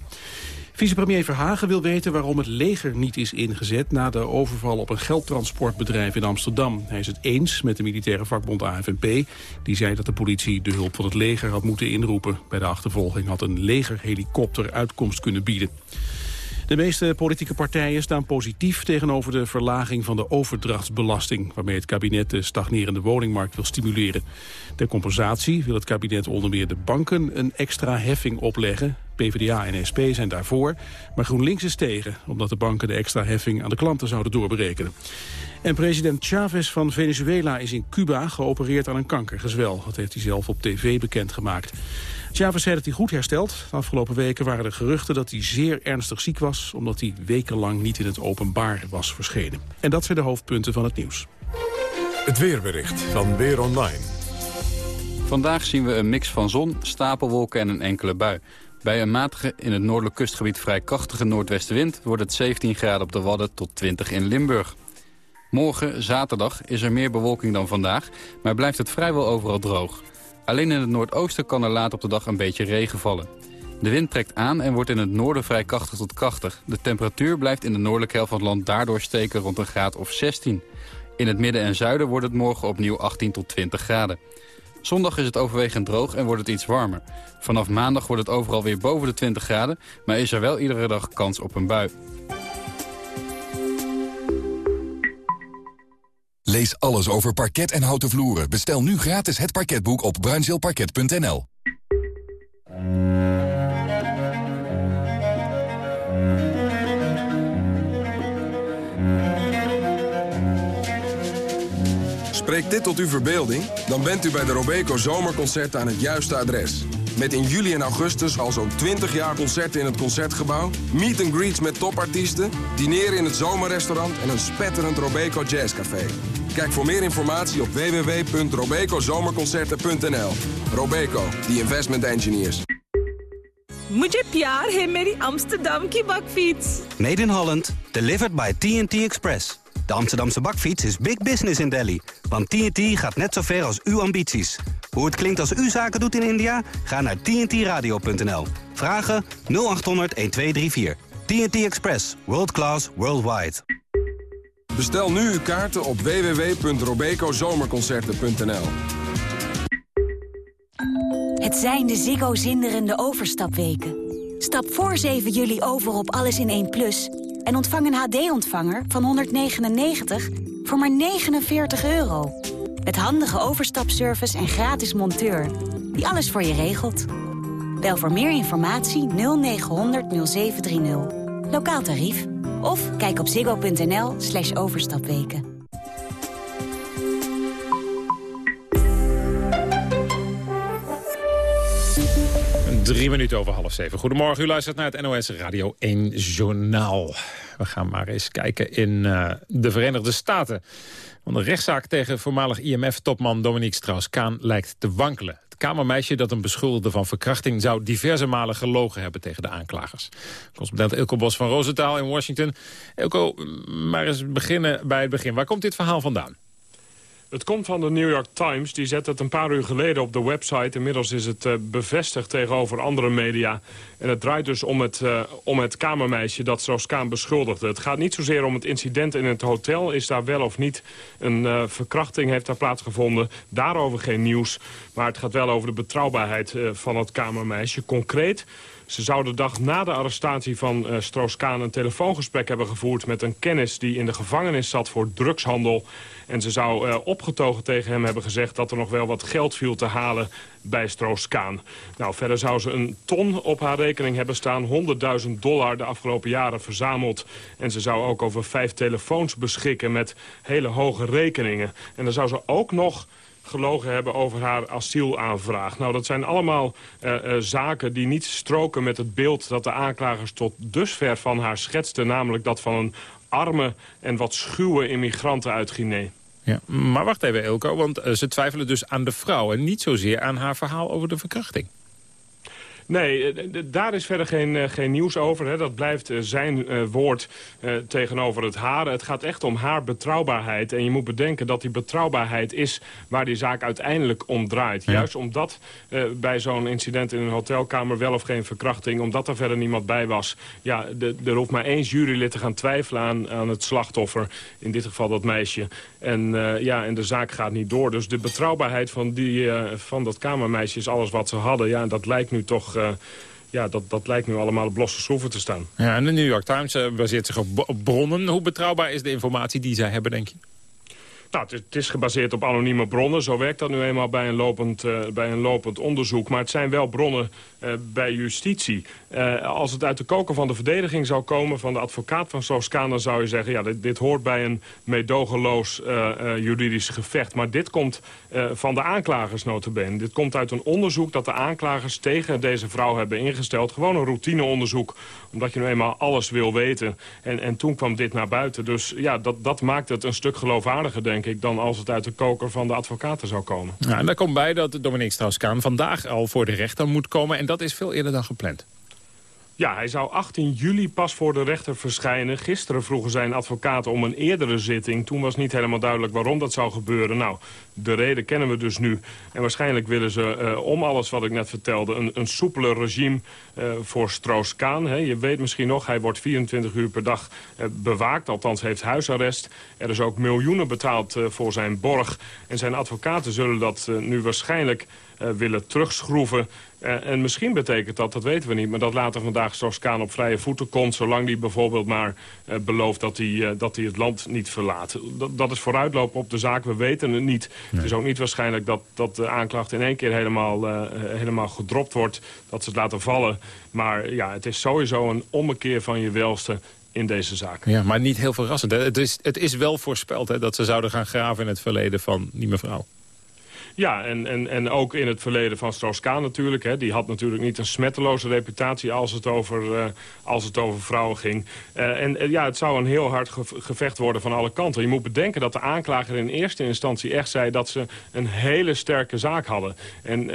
Speaker 31: Vicepremier Verhagen wil weten waarom het leger niet is ingezet... na de overval op een geldtransportbedrijf in Amsterdam. Hij is het eens met de militaire vakbond AFNP. Die zei dat de politie de hulp van het leger had moeten inroepen. Bij de achtervolging had een legerhelikopter uitkomst kunnen bieden. De meeste politieke partijen staan positief tegenover de verlaging van de overdrachtsbelasting, waarmee het kabinet de stagnerende woningmarkt wil stimuleren. Ter compensatie wil het kabinet onder meer de banken een extra heffing opleggen. PvdA en SP zijn daarvoor, maar GroenLinks is tegen, omdat de banken de extra heffing aan de klanten zouden doorberekenen. En president Chavez van Venezuela is in Cuba geopereerd aan een kankergezwel. Dat heeft hij zelf op tv bekendgemaakt. Chavez zei dat hij goed herstelt. De afgelopen weken waren er geruchten dat hij zeer ernstig ziek was... omdat hij wekenlang niet in het openbaar was verschenen. En dat zijn de hoofdpunten van het nieuws.
Speaker 3: Het weerbericht van Weer Online.
Speaker 32: Vandaag zien we een mix van zon, stapelwolken en een enkele bui. Bij een matige, in het noordelijk kustgebied vrij krachtige noordwestenwind... wordt het 17 graden op de Wadden tot 20 in Limburg. Morgen, zaterdag, is er meer bewolking dan vandaag... maar blijft het vrijwel overal droog. Alleen in het noordoosten kan er laat op de dag een beetje regen vallen. De wind trekt aan en wordt in het noorden vrij krachtig tot krachtig. De temperatuur blijft in de noordelijke helft van het land daardoor steken rond een graad of 16. In het midden en zuiden wordt het morgen opnieuw 18 tot 20 graden. Zondag is het overwegend droog en wordt het iets warmer. Vanaf maandag wordt het overal weer boven de 20 graden... maar is er wel iedere dag kans op een bui.
Speaker 33: Lees alles over parket en houten vloeren. Bestel nu gratis het parketboek op bruinzeelparket.nl.
Speaker 34: Spreekt dit tot uw verbeelding? Dan bent u bij de Robeco Zomerconcerten aan het juiste adres. Met in juli en augustus al zo'n 20 jaar concerten in het Concertgebouw... meet and greets met topartiesten, dineren in het zomerrestaurant... en een spetterend Robeco Jazzcafé. Kijk voor meer informatie op www.robecozomerconcerten.nl. Robeco, the investment engineers.
Speaker 35: मुझे प्यार है मेरी Amsterdam की bakfiets.
Speaker 36: Made in Holland, delivered by TNT Express. De Amsterdamse bakfiets is big business in Delhi. Want TNT gaat net zo ver als uw ambities. Hoe het klinkt als u zaken doet in India? Ga naar tntradio.nl. Vragen 0800 1234. TNT Express. World class, worldwide.
Speaker 34: Bestel nu uw kaarten op www.robecozomerconcerten.nl.
Speaker 37: Het zijn de Ziggo zinderende overstapweken. Stap voor 7 juli over op Alles in 1 Plus... en ontvang een HD-ontvanger van 199 voor maar 49 euro. Met handige overstapservice en gratis monteur... die alles voor je regelt. Bel voor meer informatie 0900 0730. Lokaal tarief. Of kijk op ziggo.nl slash overstapweken.
Speaker 4: Drie minuten over half zeven. Goedemorgen, u luistert naar het NOS Radio 1 Journaal. We gaan maar eens kijken in uh, de Verenigde Staten. Want de rechtszaak tegen voormalig IMF-topman Dominique Strauss-Kaan lijkt te wankelen. Kamermeisje dat een beschuldigde van verkrachting... zou diverse malen gelogen hebben tegen de aanklagers. Correspondent Ilko Bos van Rosenthal in Washington. Ilko, maar eens beginnen bij het begin. Waar komt dit verhaal vandaan?
Speaker 38: Het komt van de New York Times. Die zet het een paar uur geleden op de website. Inmiddels is het uh, bevestigd tegenover andere media. En het draait dus om het, uh, om het kamermeisje dat Strauss-Kaan beschuldigde. Het gaat niet zozeer om het incident in het hotel. Is daar wel of niet een uh, verkrachting heeft daar plaatsgevonden. Daarover geen nieuws. Maar het gaat wel over de betrouwbaarheid van het kamermeisje. Concreet Ze zou de dag na de arrestatie van uh, Stroos-Kaan een telefoongesprek hebben gevoerd... met een kennis die in de gevangenis zat voor drugshandel. En ze zou uh, opgetogen tegen hem hebben gezegd dat er nog wel wat geld viel te halen bij Stroos-Kaan. Nou, verder zou ze een ton op haar rekening hebben staan. 100.000 dollar de afgelopen jaren verzameld. En ze zou ook over vijf telefoons beschikken met hele hoge rekeningen. En dan zou ze ook nog gelogen hebben over haar asielaanvraag. Nou, dat zijn allemaal uh, uh, zaken die niet stroken met het beeld... dat de aanklagers tot dusver van haar schetsten... namelijk dat van een arme en wat schuwe immigranten uit Guinea.
Speaker 4: Ja, maar wacht even, Elko, want uh, ze twijfelen dus aan de vrouw... en niet zozeer aan haar verhaal over de verkrachting.
Speaker 38: Nee, daar is verder geen, uh, geen nieuws over. Hè. Dat blijft uh, zijn uh, woord tegenover het haar. Het gaat echt om haar betrouwbaarheid. En je moet bedenken dat die betrouwbaarheid is waar die zaak uiteindelijk om draait. Ja. Juist omdat bij zo'n incident in een hotelkamer wel of geen verkrachting... omdat er verder niemand bij was. Ja, de, er hoeft maar één jurylid te gaan twijfelen aan, aan het slachtoffer. In dit geval dat meisje. En, ja, en de zaak gaat niet door. Dus de betrouwbaarheid van, die, van dat kamermeisje is alles wat ze hadden. Ja, en dat lijkt nu toch uh, ja, dat, dat lijkt nu allemaal op losse schroeven te staan.
Speaker 4: Ja, en de New York Times uh, baseert zich op, bronnen. Hoe betrouwbaar is de informatie die zij hebben, denk je?
Speaker 38: Nou, het, het, is gebaseerd op anonieme bronnen. Zo werkt dat nu eenmaal bij een lopend, uh, bij een lopend onderzoek. Maar het zijn wel bronnen uh, bij justitie. Uh, als het uit de koker van de verdediging zou komen... van de advocaat van Soos-Kaan... dan zou je zeggen, ja, dit, dit hoort bij een meedogenloos juridisch gevecht. Maar dit komt van de aanklagers notabene. Dit komt uit een onderzoek dat de aanklagers tegen deze vrouw hebben ingesteld. Gewoon een routineonderzoek, omdat je nu eenmaal alles wil weten. En, en toen kwam dit naar buiten. Dus ja, dat, dat maakt het een stuk geloofwaardiger, denk ik... dan als het uit de koker van de advocaten zou komen.
Speaker 4: En daar komt bij dat Dominique Strauss-Kaan vandaag al voor de rechter moet komen... en dat is veel eerder dan gepland.
Speaker 38: Ja, hij zou 18 juli pas voor de rechter verschijnen. Gisteren vroegen zijn advocaten om een eerdere zitting. Toen was niet helemaal duidelijk waarom dat zou gebeuren. Nou, de reden kennen we dus nu. En waarschijnlijk willen ze, uh, om alles wat ik net vertelde... een, een soepeler regime uh, voor Stroos-Kaan. Je weet misschien nog, hij wordt 24 uur per dag uh, bewaakt. Althans heeft huisarrest. Er is ook miljoenen betaald voor zijn borg. En zijn advocaten zullen dat nu waarschijnlijk... Uh, willen terugschroeven. Uh, en misschien betekent dat, dat weten we niet... maar dat later vandaag Strauss-Kaan op vrije voeten komt... zolang hij bijvoorbeeld maar uh, belooft dat hij, dat hij het land niet verlaat. Dat, dat is vooruitlopen op de zaak, we weten het niet. Nee. Het is ook niet waarschijnlijk dat, dat de aanklacht in één keer helemaal, helemaal gedropt wordt... dat ze het laten vallen. Maar ja, het is sowieso een ommekeer van je welste in deze zaak.
Speaker 4: Ja, maar niet heel verrassend. Hè? Het, is, het is wel voorspeld hè, dat ze zouden gaan graven in het verleden van die mevrouw.
Speaker 38: Ja, en, en, en ook in het verleden van Strauss-Kaan natuurlijk. Hè. Die had natuurlijk niet een smetteloze reputatie als het over, uh, als het over vrouwen ging. Uh, en uh, ja, het zou een heel hard gevecht worden van alle kanten. Je moet bedenken dat de aanklager in eerste instantie echt zei... dat ze een hele sterke zaak hadden. En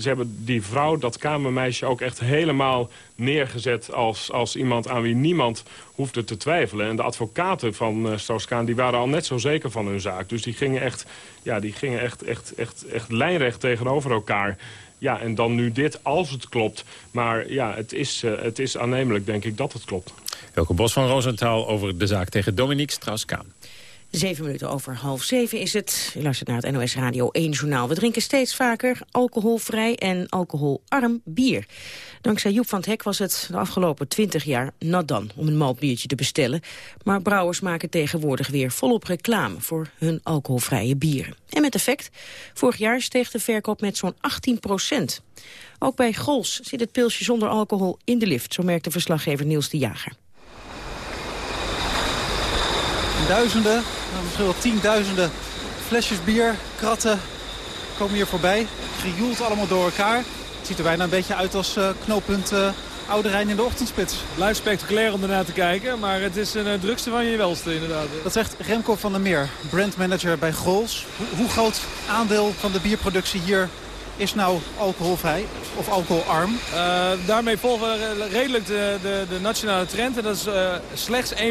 Speaker 38: ze hebben die vrouw, dat kamermeisje, ook echt helemaal neergezet als, als iemand aan wie niemand hoefde te twijfelen. En de advocaten van uh, Strauss-Kaan die waren al net zo zeker van hun zaak. Dus die gingen echt, ja, die gingen echt, echt, echt, echt lijnrecht tegenover elkaar. Ja, en dan nu dit, als het klopt. Maar ja, het is, uh, het is aannemelijk, denk ik, dat het klopt.
Speaker 4: Welke Bos van Roosentaal over de zaak tegen Dominique Strauss-Kaan.
Speaker 22: Zeven minuten over half zeven is het. U luistert naar het NOS Radio 1 journaal. We drinken steeds vaker alcoholvrij en alcoholarm bier. Dankzij Joep van het Hek was het de afgelopen twintig jaar nat dan om een maltbiertje te bestellen. Maar brouwers maken tegenwoordig weer volop reclame voor hun alcoholvrije bieren. En met effect, vorig jaar steeg de verkoop met zo'n 18 procent. Ook bij Gols zit het pilsje zonder alcohol in de lift, zo merkte verslaggever Niels de Jager.
Speaker 39: Duizenden, misschien wel tienduizenden flesjes bier, kratten komen hier voorbij. Gejoeld allemaal door elkaar. Het ziet er bijna een beetje uit als uh, knooppunt uh, Oude Rijn in de ochtendspits.
Speaker 40: Blijft spectaculair om ernaar te kijken, maar het is een uh, drukste van je welste inderdaad.
Speaker 39: Dat zegt Remco van der Meer, brandmanager bij Grols. Ho hoe groot aandeel van de bierproductie hier is nou alcoholvrij of alcoholarm?
Speaker 40: Uh, daarmee volgen we redelijk de, de, de, nationale trend. En dat is uh, slechts 1%, 1,2%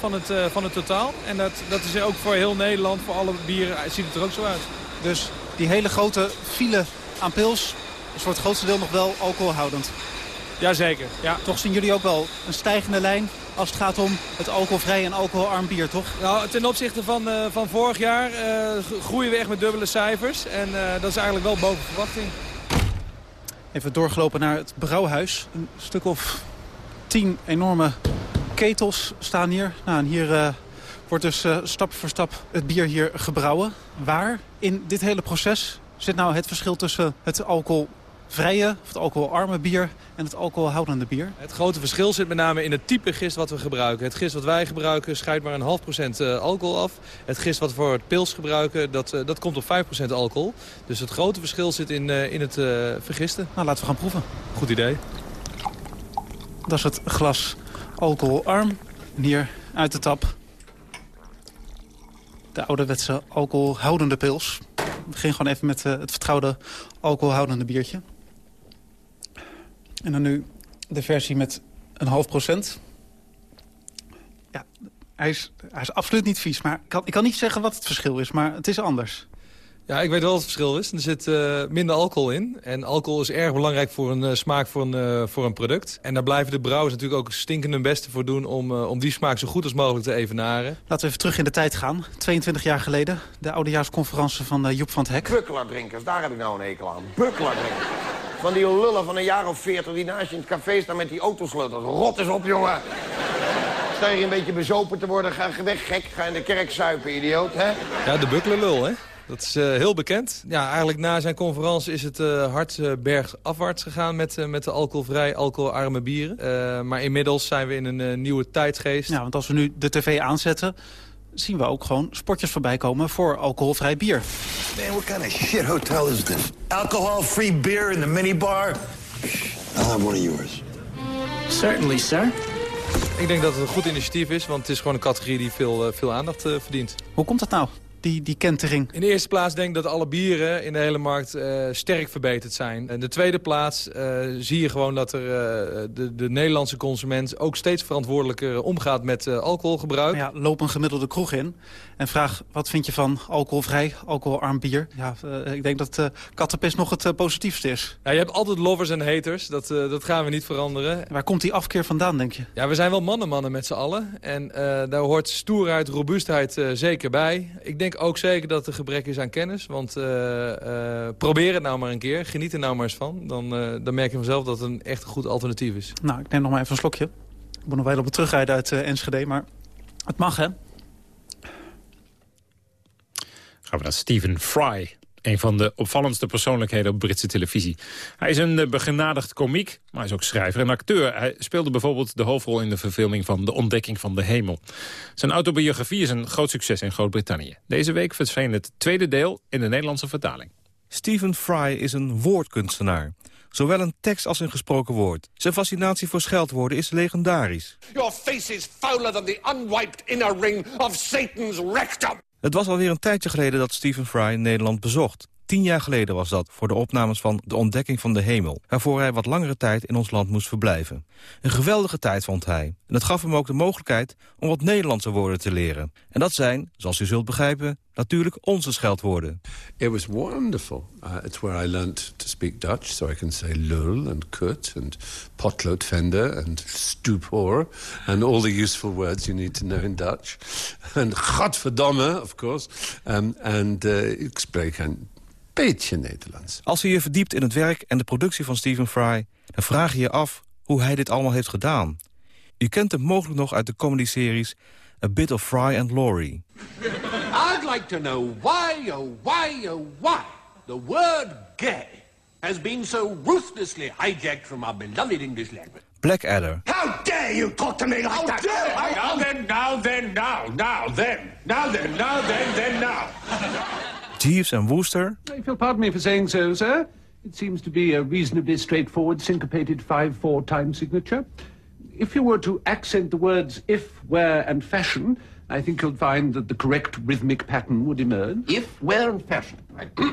Speaker 40: van het, uh, van het totaal. En dat, dat is ook voor heel Nederland, voor alle bieren, ziet het er ook zo uit.
Speaker 39: Dus die hele grote file aan pils is voor het grootste deel nog wel alcoholhoudend?
Speaker 40: Jazeker, ja.
Speaker 39: Toch zien jullie ook wel een stijgende lijn als het gaat om het alcoholvrij en alcoholarm bier, toch?
Speaker 40: Nou, ten opzichte van, uh, van vorig jaar uh, groeien we echt met dubbele cijfers. En uh, dat is eigenlijk wel boven verwachting.
Speaker 39: Even doorgelopen naar het brouwhuis. Een stuk of tien enorme ketels staan hier. Nou, en hier wordt dus stap voor stap het bier hier gebrouwen. Waar in dit hele proces zit nou het verschil tussen het alcoholvrije of het alcoholarme bier en het alcoholhoudende bier?
Speaker 40: Het grote verschil zit met name in het type gist wat we gebruiken. Het gist wat wij gebruiken scheidt maar een half procent uh, alcohol af. Het gist wat we voor het pils gebruiken, dat, uh, dat komt op 5% alcohol. Dus het grote verschil zit in, uh, in het vergisten.
Speaker 39: Nou, laten we gaan proeven.
Speaker 40: Goed idee.
Speaker 39: Dat is het glas alcoholarm. En hier uit de tap de ouderwetse alcoholhoudende pils. Ik begin gewoon even met uh, het vertrouwde alcoholhoudende biertje. En dan nu de versie met een half procent. Ja, hij is, hij is absoluut niet vies. Maar ik kan, ik kan niet zeggen wat het verschil is, maar het is anders.
Speaker 40: Ja, ik weet wel wat het verschil is. Er zit uh, minder alcohol in. En alcohol is erg belangrijk voor een uh, smaak voor een, uh, voor een product. En daar blijven de brouwers natuurlijk ook stinkend hun beste voor doen... om, om die smaak zo goed als mogelijk te evenaren.
Speaker 39: Laten we even terug in de tijd gaan. 22 jaar geleden, de oudejaarsconferentie van Joep van het Hek.
Speaker 41: Bukkelaardrinkers, daar heb ik nou een hekel aan. Bukkelaardrinkers. Van die lullen van een jaar of 40 die naast je in het café staan met die autosleutels. Rot eens op, jongen. Sta je een beetje bezopen te worden, ga weg, gek. Ga in de kerk zuipen, idioot, hè?
Speaker 40: Ja, de bukkelenlul, hè? Dat is uh, heel bekend. Ja, eigenlijk na zijn conferentie is het uh, hard uh, bergafwaarts gegaan met, met de alcoholvrij, alcoholarme bieren. maar inmiddels zijn we in een nieuwe tijdsgeest.
Speaker 39: Ja, want als we nu de tv aanzetten, zien we ook gewoon sportjes voorbij komen voor alcoholvrij bier.
Speaker 42: Man, what kind of shit hotel is this? Alcohol-free beer in the minibar? I'll have one of yours.
Speaker 40: Certainly, sir. Ik denk dat het een goed initiatief is, want het is gewoon een categorie die veel, veel aandacht verdient.
Speaker 39: Hoe komt dat nou? Die, die kentering?
Speaker 40: In de eerste plaats denk ik dat alle bieren in de hele markt uh, sterk verbeterd zijn. In de tweede plaats uh, zie je gewoon dat er, uh, de, de Nederlandse consument ook steeds verantwoordelijker omgaat met alcoholgebruik.
Speaker 39: Ja, loop een gemiddelde kroeg in en vraag wat vind je van alcoholvrij, alcoholarm bier. Ja, ik denk dat kattenpis nog het positiefste is.
Speaker 40: Ja, je hebt altijd lovers en haters, dat, dat gaan we niet veranderen.
Speaker 39: Waar komt die afkeer vandaan, denk je?
Speaker 40: Ja, we zijn wel mannen, mannen met z'n allen. En daar hoort stoerheid, robuustheid zeker bij. Ik denk ook zeker dat er gebrek is aan kennis. Want uh, uh, probeer het nou maar een keer. Geniet er nou maar eens van. Dan, uh, dan merk je vanzelf dat het een echt goed alternatief is.
Speaker 39: Nou, ik neem nog maar even een slokje. Ik moet nog wel op het terugrijden uit Enschede, maar het mag, hè?
Speaker 4: Gaan we naar Stephen Fry. Een van de opvallendste persoonlijkheden op Britse televisie. Hij is een begenadigd komiek, maar hij is ook schrijver en acteur. Hij speelde bijvoorbeeld de hoofdrol in de verfilming van De Ontdekking van de Hemel. Zijn autobiografie is een groot succes in Groot-Brittannië. Deze week verscheen het tweede deel in de Nederlandse vertaling.
Speaker 43: Stephen Fry is een woordkunstenaar. Zowel een tekst als een gesproken woord. Zijn fascinatie voor scheldwoorden is legendarisch.
Speaker 44: Your face is fouler than the unwiped inner ring of Satan's rectum.
Speaker 43: Het was alweer een tijdje geleden dat Stephen Fry Nederland bezocht. Tien jaar geleden was dat, voor de opnames van De Ontdekking van de Hemel... waarvoor hij wat langere tijd in ons land moest verblijven. Een geweldige tijd vond hij. En het gaf hem ook de mogelijkheid om wat Nederlandse woorden te leren. En dat zijn, zoals u zult begrijpen, natuurlijk onze scheldwoorden.
Speaker 45: It was wonderful. Uh, it's where I learned to speak Dutch, so I can say lul and kut and potloodvender and stupor... and all the useful words you need to know in Dutch. And godverdomme, of course. Um, and uh, ik spreek een beetje Nederlands.
Speaker 43: Als je je verdiept in het werk en de productie van Stephen Fry... dan vraag je je af hoe hij dit allemaal heeft gedaan. U kent hem mogelijk nog uit de comedy-series A Bit of Fry and Laurie.
Speaker 44: I'd like to know why, oh why, oh why... the word gay has been so ruthlessly hijacked from our beloved English language.
Speaker 43: Blackadder.
Speaker 44: How dare you talk to me like How that? Dare I? Now then, now then, now, now then, now then, now then, then now.
Speaker 43: Jeeves and Wooster.
Speaker 46: If you'll pardon me for saying so, sir, it seems to be a reasonably straightforward syncopated 5-4 time signature. If you were to accent the words if, where, and fashion, I think you'll find that the correct rhythmic pattern would emerge.
Speaker 44: If, where, and fashion.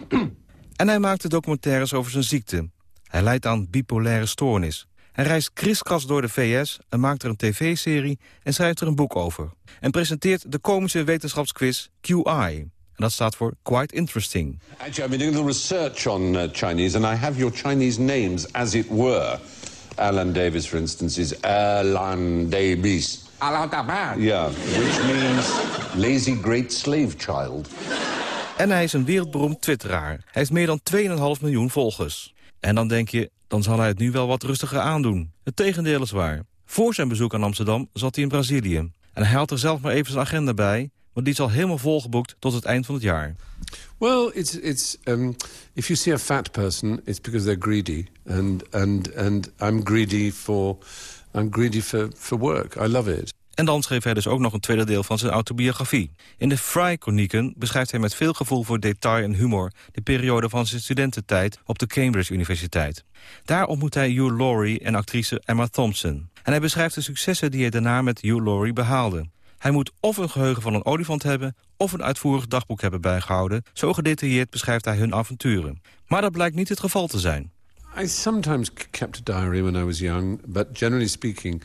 Speaker 43: en hij maakte documentaires over zijn ziekte. Hij lijdt aan bipolaire stoornis. Hij reist kriskras door de VS en maakt er een tv-serie en schrijft er een boek over. En presenteert de komische wetenschapsquiz QI. En dat staat voor Quite Interesting.
Speaker 45: Actually, I've been doing a little research on uh, Chinese... and I have your Chinese names, as it were. Alan Davis, for instance, is Alan Davis.
Speaker 44: Alan Davis.
Speaker 45: Yeah, which means lazy great slave child.
Speaker 43: En hij is een wereldberoemd twitteraar. Hij heeft meer dan 2,5 miljoen volgers. En dan denk je, dan zal hij het nu wel wat rustiger aandoen. Het tegendeel is waar. Voor zijn bezoek aan Amsterdam zat hij in Brazilië. En hij haalt er zelf maar even zijn agenda bij... want die is al helemaal volgeboekt tot het eind van het jaar.
Speaker 45: Well, it's it's um, if you see a fat person, it's because they're greedy, and and and I'm greedy for Greedy for work. I love it.
Speaker 43: En dan schreef hij dus ook nog een tweede deel van zijn autobiografie. In de Fry-chronieken beschrijft hij met veel gevoel voor detail en humor... de periode van zijn studententijd op de Cambridge Universiteit. Daar ontmoet hij Hugh Laurie en actrice Emma Thompson. En hij beschrijft de successen die hij daarna met Hugh Laurie behaalde. Hij moet of een geheugen van een olifant hebben... of een uitvoerig dagboek hebben bijgehouden. Zo gedetailleerd beschrijft hij hun avonturen. Maar dat blijkt niet het geval te zijn.
Speaker 45: I sometimes kept a diary when I was young, but generally speaking...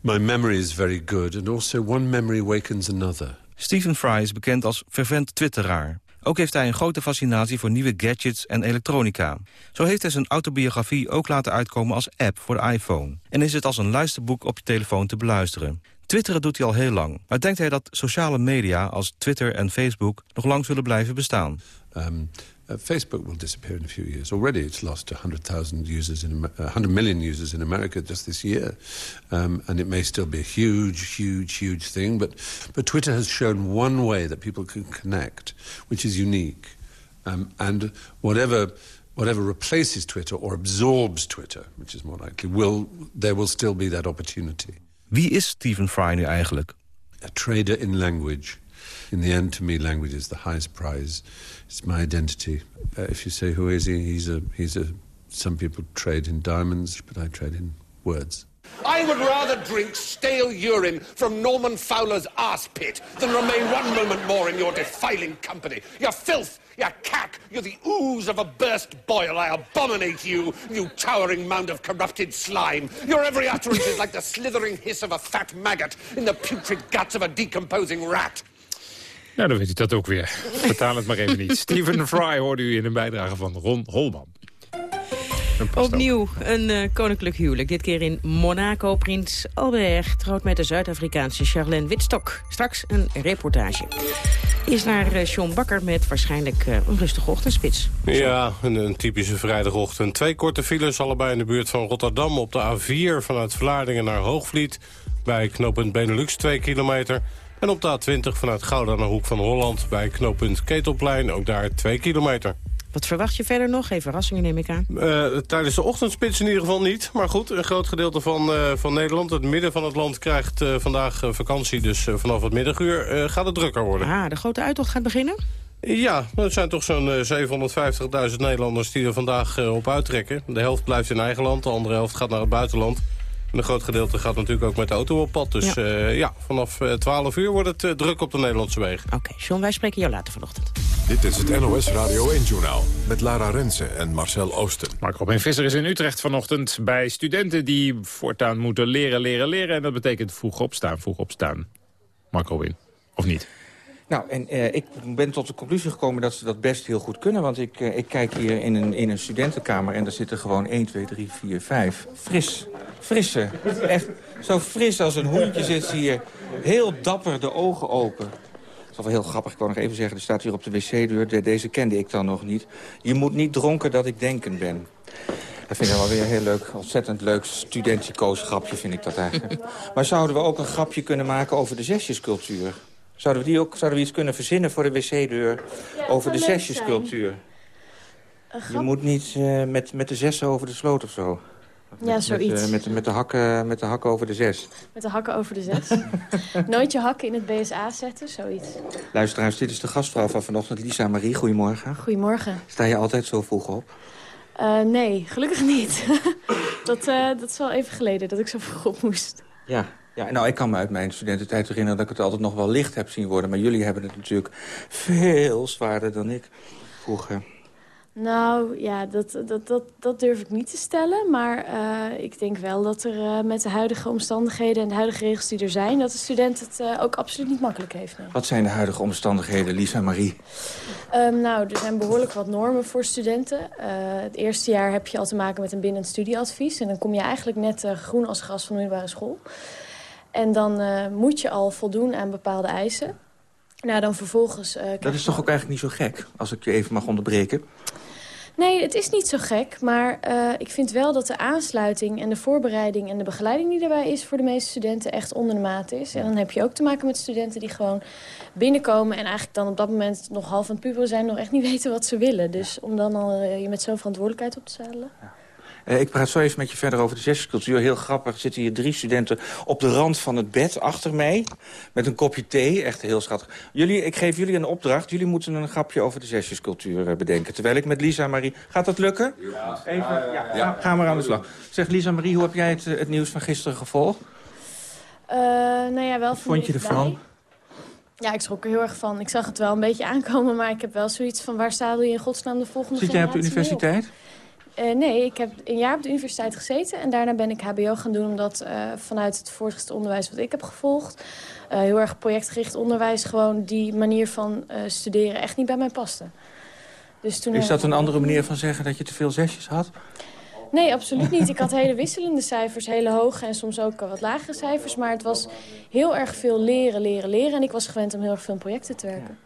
Speaker 45: My memory is very good, and also one memory wakens another.
Speaker 43: Stephen Fry is bekend als fervent twitteraar. Ook heeft hij een grote fascinatie voor nieuwe gadgets en elektronica. Zo heeft hij zijn autobiografie ook laten uitkomen als app voor de iPhone. En is het als een luisterboek op je telefoon te beluisteren. Twitteren doet hij al heel lang. Maar denkt hij dat sociale media als Twitter en Facebook nog lang zullen blijven bestaan?
Speaker 45: Um, uh, Facebook will disappear in a few years. Already it's lost 100,000 users in uh, 100 million users in America just this year. Um, and it may still be a huge, huge, huge thing. But, but Twitter has shown one way that people can connect, which is unique. Um, and whatever whatever replaces Twitter or absorbs Twitter, which is more likely, will there will still be that opportunity.
Speaker 43: Wie is Stephen Fry nu eigenlijk?
Speaker 45: A trader in language. In the end, to me, language is the highest prize. It's my identity. Uh, if you say, who is he? He's a, he's a, some people trade in diamonds, but I trade in words.
Speaker 44: I would rather drink stale urine from Norman Fowler's arse pit than remain one moment more in your defiling company. You're filth, you're cack, you're the ooze of a burst boil. I abominate you, you towering mound of corrupted slime. Your every utterance is like the slithering hiss of a fat maggot in the putrid guts of a decomposing rat.
Speaker 4: Nou, dan weet u dat ook weer. Vertaal het maar even niet. Stephen Fry hoorde u in een bijdrage van Ron Holman.
Speaker 47: Opnieuw een uh, koninklijk huwelijk. Dit keer in Monaco. Prins Albert trouwt met de Zuid-Afrikaanse Charlène Witstok. Straks een reportage. Is naar uh, John Bakker met waarschijnlijk uh, een rustige ochtendspits.
Speaker 48: Ja, een, een, typische vrijdagochtend. Twee korte files, allebei in de buurt van Rotterdam. Op de A4 vanuit Vlaardingen naar Hoogvliet. Bij knooppunt Benelux 2 kilometer. En op de A20 vanuit Gouda naar Hoek van Holland... bij knooppunt Ketelplein, ook daar 2 kilometer.
Speaker 47: Wat verwacht je verder nog? Geen verrassingen neem ik aan.
Speaker 48: Uh, tijdens de ochtendspits in ieder geval niet. Maar goed, een groot gedeelte van, uh, van Nederland, het midden van het land... krijgt uh, vandaag vakantie, dus vanaf het middaguur gaat het drukker worden.
Speaker 47: Ah, de grote uittocht gaat beginnen?
Speaker 48: Ja, er zijn toch zo'n 750.000 Nederlanders die er vandaag op uittrekken. De helft blijft in eigen land, de andere helft gaat naar het buitenland. En een groot gedeelte gaat natuurlijk ook met de auto op pad. Dus ja, uh, ja vanaf 12 uur wordt het uh, druk op de Nederlandse wegen.
Speaker 47: Oké, okay, John, wij spreken jou later vanochtend.
Speaker 3: Dit is het NOS Radio 1-journaal met Lara Rensen en Marcel Oosten.
Speaker 4: Mark Robin Visser is in Utrecht vanochtend bij studenten die voortaan moeten leren, leren, leren. En dat betekent vroeg opstaan, vroeg opstaan. Mark Robin, of niet?
Speaker 22: Nou, en uh, ik ben tot de conclusie gekomen dat ze dat best heel goed kunnen. Want ik, uh, ik kijk hier in een, in een studentenkamer en daar zitten gewoon 1, 2, 3, 4, 5. Fris. Frisse. Echt zo fris als een hoentje zit ze hier. Heel dapper, de ogen open. Dat is wel heel grappig, ik kan nog even zeggen. Er staat hier op de wc-deur, deze kende ik dan nog niet. Je moet niet dronken dat ik denken ben. Dat vind ik wel weer heel leuk, ontzettend leuk studenticoos grapje vind ik dat eigenlijk. maar zouden we ook een grapje kunnen maken over de zesjescultuur? Zouden we, die ook, zouden we iets kunnen verzinnen voor de wc-deur ja, over de zesjescultuur? Je moet niet uh, met, met de zessen over de sloot of zo.
Speaker 49: Ja, zoiets.
Speaker 22: Met, uh, met, met, de hakken, met de hakken over de zes.
Speaker 49: Met de hakken over de zes. Nooit je hakken in het BSA zetten, zoiets.
Speaker 22: Luisteraars, dit is de gastvrouw van vanochtend, Lisa Marie. Goedemorgen.
Speaker 49: Goedemorgen.
Speaker 22: Sta je altijd zo vroeg op?
Speaker 49: Uh, nee, gelukkig niet. dat, dat is wel even geleden dat ik zo vroeg op moest.
Speaker 22: Ja, ja, nou, ik kan me uit mijn studententijd herinneren... dat ik het altijd nog wel licht heb zien worden. Maar jullie hebben het natuurlijk veel zwaarder dan ik vroeger.
Speaker 49: Nou, ja, dat, dat, dat, dat durf ik niet te stellen. Maar uh, ik denk wel dat er uh, met de huidige omstandigheden... en de huidige regels die er zijn... dat de student het uh, ook absoluut niet makkelijk heeft. Nee.
Speaker 22: Wat zijn de huidige omstandigheden, Lisa Marie?
Speaker 49: Um, nou, er zijn behoorlijk wat normen voor studenten. het eerste jaar heb je al te maken met een bindend studieadvies. En dan kom je eigenlijk net groen als gras van de middelbare school. En dan uh, moet je al voldoen aan bepaalde eisen. Nou, dan vervolgens... Uh,
Speaker 22: dat is toch ook eigenlijk niet zo gek, als ik je even mag onderbreken?
Speaker 49: Nee, het is niet zo gek. Maar uh, ik vind wel dat de aansluiting en de voorbereiding... en de begeleiding die daarbij is voor de meeste studenten echt onder de maat is. En dan heb je ook te maken met studenten die gewoon binnenkomen... en eigenlijk dan op dat moment nog half aan het puberen zijn... nog echt niet weten wat ze willen. Dus om dan al je met zo'n verantwoordelijkheid op te zadelen... Ja.
Speaker 22: Uh, ik praat zo even met je verder over de zesjescultuur. Heel grappig, zitten hier drie studenten op de rand van het bed achter mij. Met een kopje thee, echt heel schattig. Jullie, ik geef jullie een opdracht. Jullie moeten een grapje over de zesjescultuur uh, bedenken. Terwijl ik met Lisa Marie... Gaat dat lukken? Ja. Even, ja, ja, Ga maar aan de slag. Zeg Lisa Marie, hoe heb jij het, het nieuws van gisteren gevolgd?
Speaker 49: Uh, nou ja, wel
Speaker 22: Wat vond je ervan?
Speaker 49: Ja, ik schrok er heel erg van. Ik zag het wel een beetje aankomen, maar ik heb wel zoiets van... waar zadel je in godsnaam de volgende
Speaker 22: Zit jij op de universiteit?
Speaker 49: Uh, nee, ik heb een jaar op de universiteit gezeten. En daarna ben ik hbo gaan doen. Omdat uh, vanuit het voortgezet onderwijs wat ik heb gevolgd... Uh, heel erg projectgericht onderwijs... gewoon die manier van studeren echt niet bij mij paste.
Speaker 22: Dus toen Is dat een andere manier van zeggen dat je te veel zesjes had?
Speaker 49: Nee, absoluut niet. Ik had hele wisselende cijfers. Hele hoge en soms ook wat lagere cijfers. Maar het was heel erg veel leren, leren, leren. En ik was gewend om heel erg veel in projecten te werken.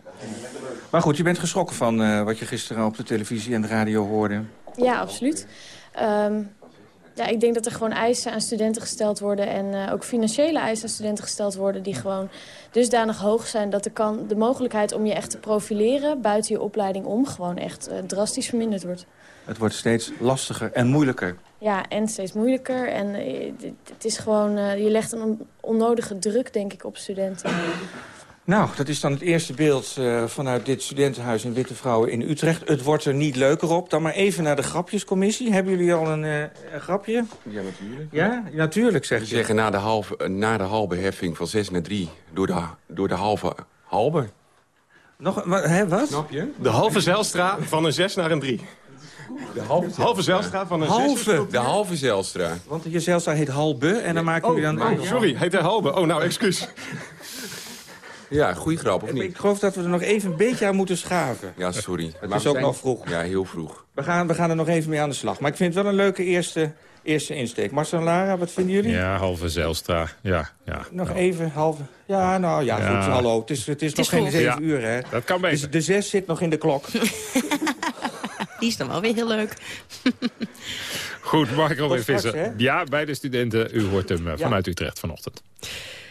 Speaker 22: Maar goed, je bent geschrokken van wat je gisteren op de televisie en de radio hoorde.
Speaker 49: Ja, absoluut. Um, ja, ik denk dat er gewoon eisen aan studenten gesteld worden... en uh, ook financiële eisen aan studenten gesteld worden... die gewoon dusdanig hoog zijn dat de, kan, de mogelijkheid om je echt te profileren... buiten je opleiding om gewoon echt uh, drastisch verminderd wordt.
Speaker 22: Het wordt steeds lastiger en moeilijker.
Speaker 49: Ja, en steeds moeilijker. En uh, het is gewoon, je legt een onnodige druk, denk ik, op studenten.
Speaker 22: Nou, dat is dan het eerste beeld uh, vanuit dit studentenhuis in Witte Vrouwen in Utrecht. Het wordt er niet leuker op. Dan maar even naar de grapjescommissie. Hebben jullie al een, uh, een grapje?
Speaker 50: Ja, natuurlijk.
Speaker 22: Ja, natuurlijk zeg je.
Speaker 50: zeggen na de, halve, na de halve heffing van 6 naar 3 door de, door de halve halve.
Speaker 22: Nog, wat, hè, wat?
Speaker 50: Snap je? De halve Zelstra van een 6 naar een 3. De halve, halve Zelstra van een
Speaker 22: halve.
Speaker 50: De halve Zelstra.
Speaker 22: Want je Zelstra heet Halbe en dan maken jullie dan...
Speaker 50: Oh, sorry, heet hij Halbe? Oh, nou, excuus. Ja, goede grap, of niet?
Speaker 22: Ik geloof dat we er nog even een beetje aan moeten schaven.
Speaker 50: Ja, sorry.
Speaker 22: Het is ook nog vroeg.
Speaker 50: Ja, heel vroeg.
Speaker 22: We gaan, we gaan er nog even mee aan de slag. Maar ik vind het wel een leuke eerste, eerste insteek. Marcel en Lara, wat vinden jullie?
Speaker 4: Ja, halve Zelstra. Ja, ja.
Speaker 22: Nog ja. even, halve... Ja, nou ja, ja. goed, hallo. Het is, het is, het is nog geen zeven uur, hè?
Speaker 4: Dat kan beter.
Speaker 22: Dus de zes zit nog in de klok.
Speaker 47: Die is dan wel weer heel leuk.
Speaker 4: Goed, mag ik alweer vissen? Ja, bij de studenten. U hoort hem uh, vanuit Utrecht vanochtend.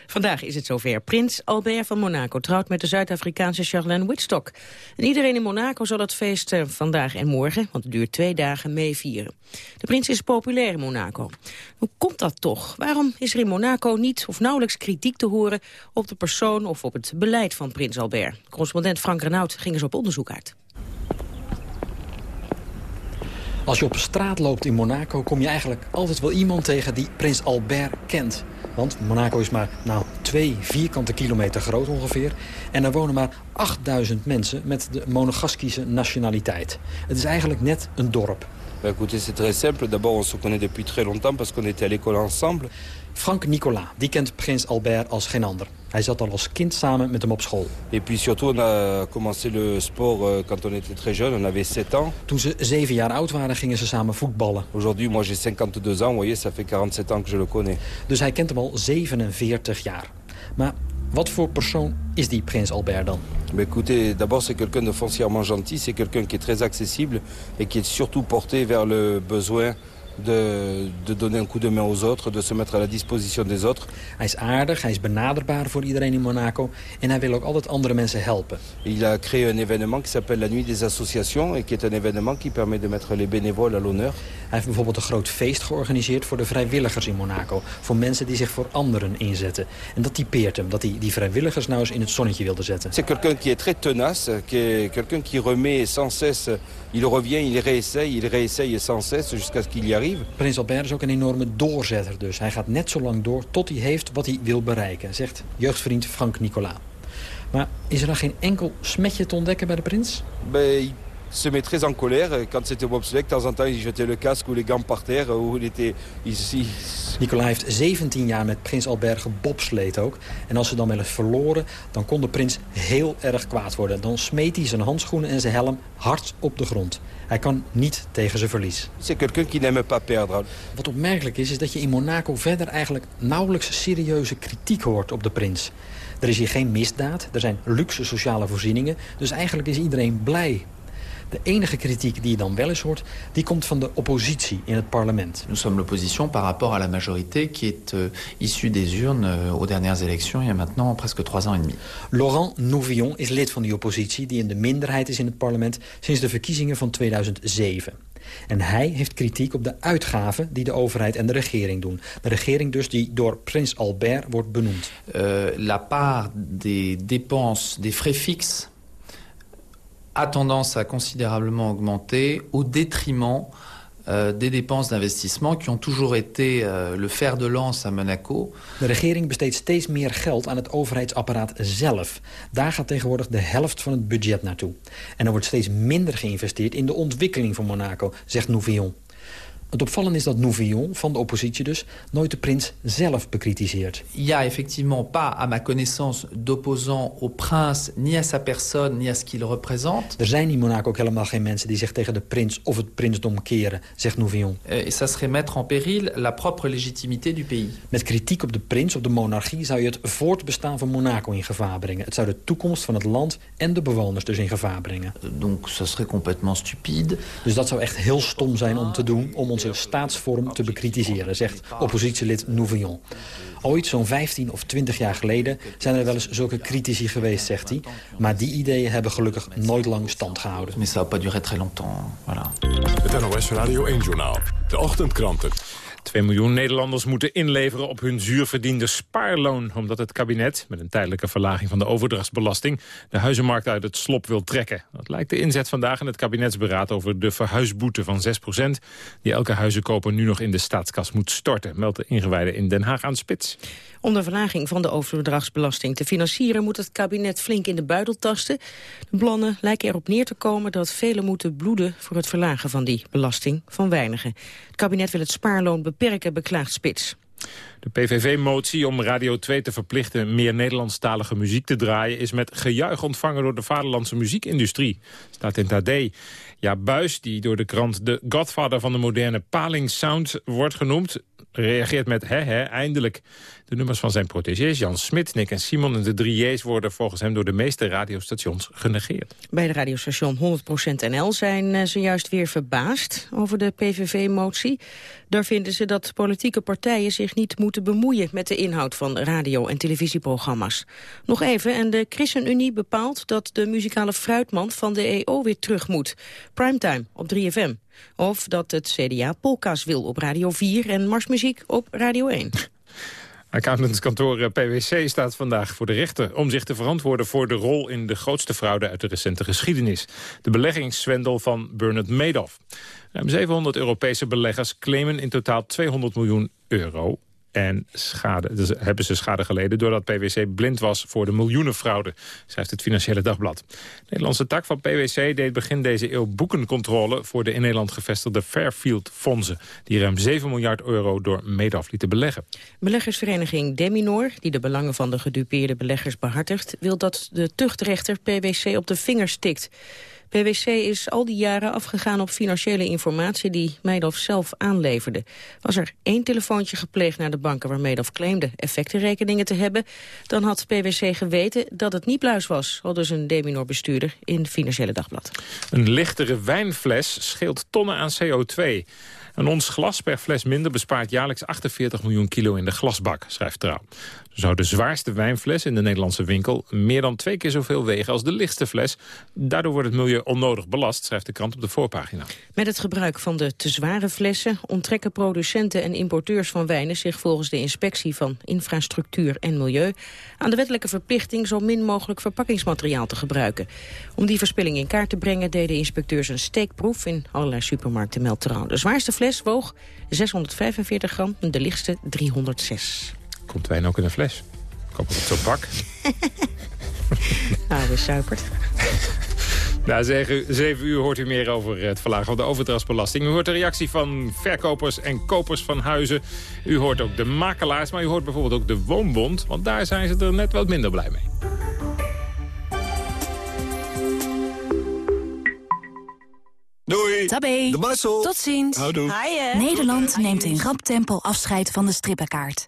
Speaker 47: Vandaag is het zover. Prins Albert van Monaco trouwt met de Zuid-Afrikaanse Charlene Whitstock. En iedereen in Monaco zal het feest uh, vandaag en morgen, want het duurt twee dagen, meevieren. De prins is populair in Monaco. Hoe komt dat toch? Waarom is er in Monaco niet of nauwelijks kritiek te horen op de persoon of op het beleid van prins Albert? Correspondent Frank Renaud ging eens op onderzoek uit.
Speaker 51: Als je op straat loopt in Monaco kom je eigenlijk altijd wel iemand tegen die prins Albert kent. Want Monaco is maar nou, twee vierkante kilometer groot ongeveer. En er wonen maar 8000 mensen met de monegaskische nationaliteit. Het is eigenlijk net een dorp.
Speaker 52: Bah, écoutez, c'est très simple. D'abord, on se connaît depuis très longtemps parce qu'on était à l'école ensemble.
Speaker 51: Frank Nicolas, die kent prins Albert als geen ander. Hij zat al als kind samen met hem op school.
Speaker 52: Et puis surtout, on a commencé le sport euh, quand on était très jeune. On avait 7 ans.
Speaker 51: Toen ze zeven jaar oud waren, gingen ze samen voetballen.
Speaker 52: Aujourd'hui, moi j'ai 52 ans. Vous voyez, ça fait 47 ans que je le connais.
Speaker 51: Dus hij kent hem al 47 jaar. Maar wat voor persoon is die prins Albert dan?
Speaker 52: Mais écoutez, d'abord c'est quelqu'un de foncièrement gentil. C'est quelqu'un qui est très accessible et qui est surtout porté vers le besoin de, de donner un coup de main aux autres, de se mettre à la disposition des autres.
Speaker 51: Hij is aardig, hij is benaderbaar voor iedereen in Monaco en hij wil ook altijd andere mensen helpen.
Speaker 52: Il a créé un événement qui s'appelle la Nuit des Associations et qui est un événement qui permet de mettre les bénévoles à l'honneur.
Speaker 51: Hij heeft bijvoorbeeld een groot feest georganiseerd voor de vrijwilligers in Monaco. Voor mensen die zich voor anderen inzetten. En dat typeert hem, dat hij die vrijwilligers nou eens in het zonnetje wilde zetten.
Speaker 52: C'est quelqu'un qui est très tenace, qui est quelqu'un qui remet sans cesse, il revient, il réessaye, il réessaye sans cesse jusqu'à ce qu'il y arrive.
Speaker 51: Prins Albert is ook een enorme doorzetter dus. Hij gaat net zo lang door tot hij heeft wat hij wil bereiken, zegt jeugdvriend Frank Nicolas. Maar is er dan geen enkel smetje te ontdekken bij de prins?
Speaker 52: Ben, se met très en colère. Quand c'était bobsleigh, de temps en temps, il jetait le casque ou les gants par terre. Ou il était ici.
Speaker 51: Nicolas heeft 17 jaar met prins Albert gebobsleed ook. En als ze dan wel eens verloren, dan kon de prins heel erg kwaad worden. Dan smeet hij zijn handschoenen en zijn helm hard op de grond. Hij kan niet tegen zijn verlies. Wat opmerkelijk is, is dat je in Monaco verder eigenlijk nauwelijks serieuze kritiek hoort op de prins. Er is hier geen misdaad, er zijn luxe sociale voorzieningen. Dus eigenlijk is iedereen blij De enige kritiek die je dan wel eens hoort, die komt van de oppositie in het parlement.
Speaker 53: Nous sommes l'opposition par rapport à la majorité qui est euh, issue des urnes euh, aux dernières élections il y a maintenant presque trois ans et demi.
Speaker 51: Laurent Nouvillon is lid van die oppositie die in de minderheid is in het parlement sinds de verkiezingen van 2007. En hij heeft kritiek op de uitgaven die de overheid en de regering doen. De regering dus die door prins Albert wordt benoemd.
Speaker 53: Euh, la part des dépenses, des frais fixes, a tendance à considérablement augmenter au détriment euh, des dépenses d'investissement qui ont toujours été euh, le fer de lance à Monaco.
Speaker 51: De regering besteedt steeds meer geld aan het overheidsapparaat zelf. Daar gaat tegenwoordig de helft van het budget naartoe. En er wordt steeds minder geïnvesteerd in de ontwikkeling van Monaco, zegt Nouvillon. Het opvallende is dat Nouvillon, van de oppositie dus, nooit de prins zelf bekritiseert.
Speaker 53: Il y a effectivement pas, à ma connaissance, d'opposants au prince, ni à sa personne, ni à ce qu'il représente.
Speaker 51: Er zijn in Monaco ook helemaal geen mensen die zich tegen de prins of het prinsdom keren, zegt Nouvillon.
Speaker 53: Euh, Et ça serait mettre en péril la propre légitimité du pays.
Speaker 51: Met kritiek op de prins, op de monarchie, zou je het voortbestaan van Monaco in gevaar brengen. Het zou de toekomst van het land en de bewoners dus in gevaar brengen.
Speaker 53: Donc ça serait complètement stupide.
Speaker 51: Dus dat zou echt heel stom zijn om te doen, om onze staatsvorm te bekritiseren, zegt oppositielid Nouvillon. Ooit, zo'n 15 of 20 jaar geleden, zijn er wel eens zulke critici geweest, zegt hij. Maar die ideeën hebben gelukkig nooit lang stand gehouden.
Speaker 53: Ça pas durer très longtemps. Voilà.
Speaker 3: Het NOS Radio 1-journaal. De ochtendkranten.
Speaker 4: 2 miljoen Nederlanders moeten inleveren op hun zuurverdiende spaarloon... omdat het kabinet, met een tijdelijke verlaging van de overdrachtsbelasting... de huizenmarkt uit het slop wil trekken. Dat lijkt de inzet vandaag in het kabinetsberaad over de verhuisboete van 6% die elke huizenkoper nu nog in de staatskas moet storten... meldt de ingewijden in Den Haag aan Spits.
Speaker 47: Om de verlaging van de overdrachtsbelasting te financieren... moet het kabinet flink in de buidel tasten. De plannen lijken erop neer te komen dat velen moeten bloeden... voor het verlagen van die belasting van weinigen. Het kabinet wil het spaarloon beperken, beklaagt Spits.
Speaker 4: De PVV-motie om Radio 2 te verplichten meer Nederlandstalige muziek te draaien... is met gejuich ontvangen door de vaderlandse muziekindustrie. Staat in het AD. Ja, Buis, die door de krant de godfather van de moderne palingsound wordt genoemd... reageert met hè hè, eindelijk. De nummers van zijn protégés, Jan Smit, Nick en Simon en de drie J's... worden volgens hem door de meeste radiostations genegeerd.
Speaker 47: Bij de radiostation 100% NL zijn eh, ze juist weer verbaasd over de PVV-motie. Daar vinden ze dat politieke partijen zich niet moeten bemoeien... met de inhoud van radio- en televisieprogramma's. Nog even, en de ChristenUnie bepaalt dat de muzikale fruitman van de EO weer terug moet. Primetime op 3FM. Of dat het CDA polka's wil op Radio 4 en marsmuziek op Radio 1.
Speaker 4: Accountantskantoor eh, PwC staat vandaag voor de rechter... om zich te verantwoorden voor de rol in de grootste fraude uit de recente geschiedenis. De beleggingszwendel van Bernard Madoff. Ruim 700 Europese beleggers claimen in totaal 200 miljoen euro en schade, dus hebben ze schade geleden doordat PwC blind was voor de miljoenenfraude, schrijft het Financiële Dagblad. De Nederlandse tak van PwC deed begin deze eeuw boekencontrole voor de in Nederland gevestigde Fairfield-fondsen, die ruim 7 miljard euro door Madoff lieten beleggen.
Speaker 47: Beleggersvereniging Deminor, die de belangen van de gedupeerde beleggers behartigt, wil dat de tuchtrechter PwC op de vingers stikt. PwC is al die jaren afgegaan op financiële informatie die Madoff zelf aanleverde. Was er één telefoontje gepleegd naar de banken waar Madoff claimde effectenrekeningen te hebben, dan had PwC geweten dat het niet pluis was, al dus een Deminor-bestuurder in Financiële Dagblad.
Speaker 4: Een lichtere wijnfles scheelt tonnen aan CO2. Een ons glas per fles minder bespaart jaarlijks 48 miljoen kilo in de glasbak, schrijft Trouw. Zo zou de zwaarste wijnfles in de Nederlandse winkel meer dan twee keer zoveel wegen als de lichtste fles. Daardoor wordt het milieu onnodig belast, schrijft de krant op de voorpagina.
Speaker 47: Met het gebruik van de te zware flessen onttrekken producenten en importeurs van wijnen zich volgens de inspectie van infrastructuur en milieu aan de wettelijke verplichting zo min mogelijk verpakkingsmateriaal te gebruiken. Om die verspilling in kaart te brengen deden inspecteurs een steekproef in allerlei supermarkten meldt. De zwaarste fles woog 645 gram, de lichtste 306.
Speaker 4: Komt wijn ook in een fles? Ik hoop dat het zo pak.
Speaker 47: Oude suipert.
Speaker 4: Na 7 uur hoort u meer over het verlagen van de overdrachtsbelasting. U hoort de reactie van verkopers en kopers van huizen. U hoort ook de makelaars, maar u hoort bijvoorbeeld ook de Woonbond. Want daar zijn ze er net wat minder blij mee.
Speaker 54: Doei.
Speaker 55: Tabé.
Speaker 54: De Marcel.
Speaker 55: Tot ziens.
Speaker 54: Houdoe.
Speaker 55: Nederland neemt in rap tempo afscheid van de strippenkaart.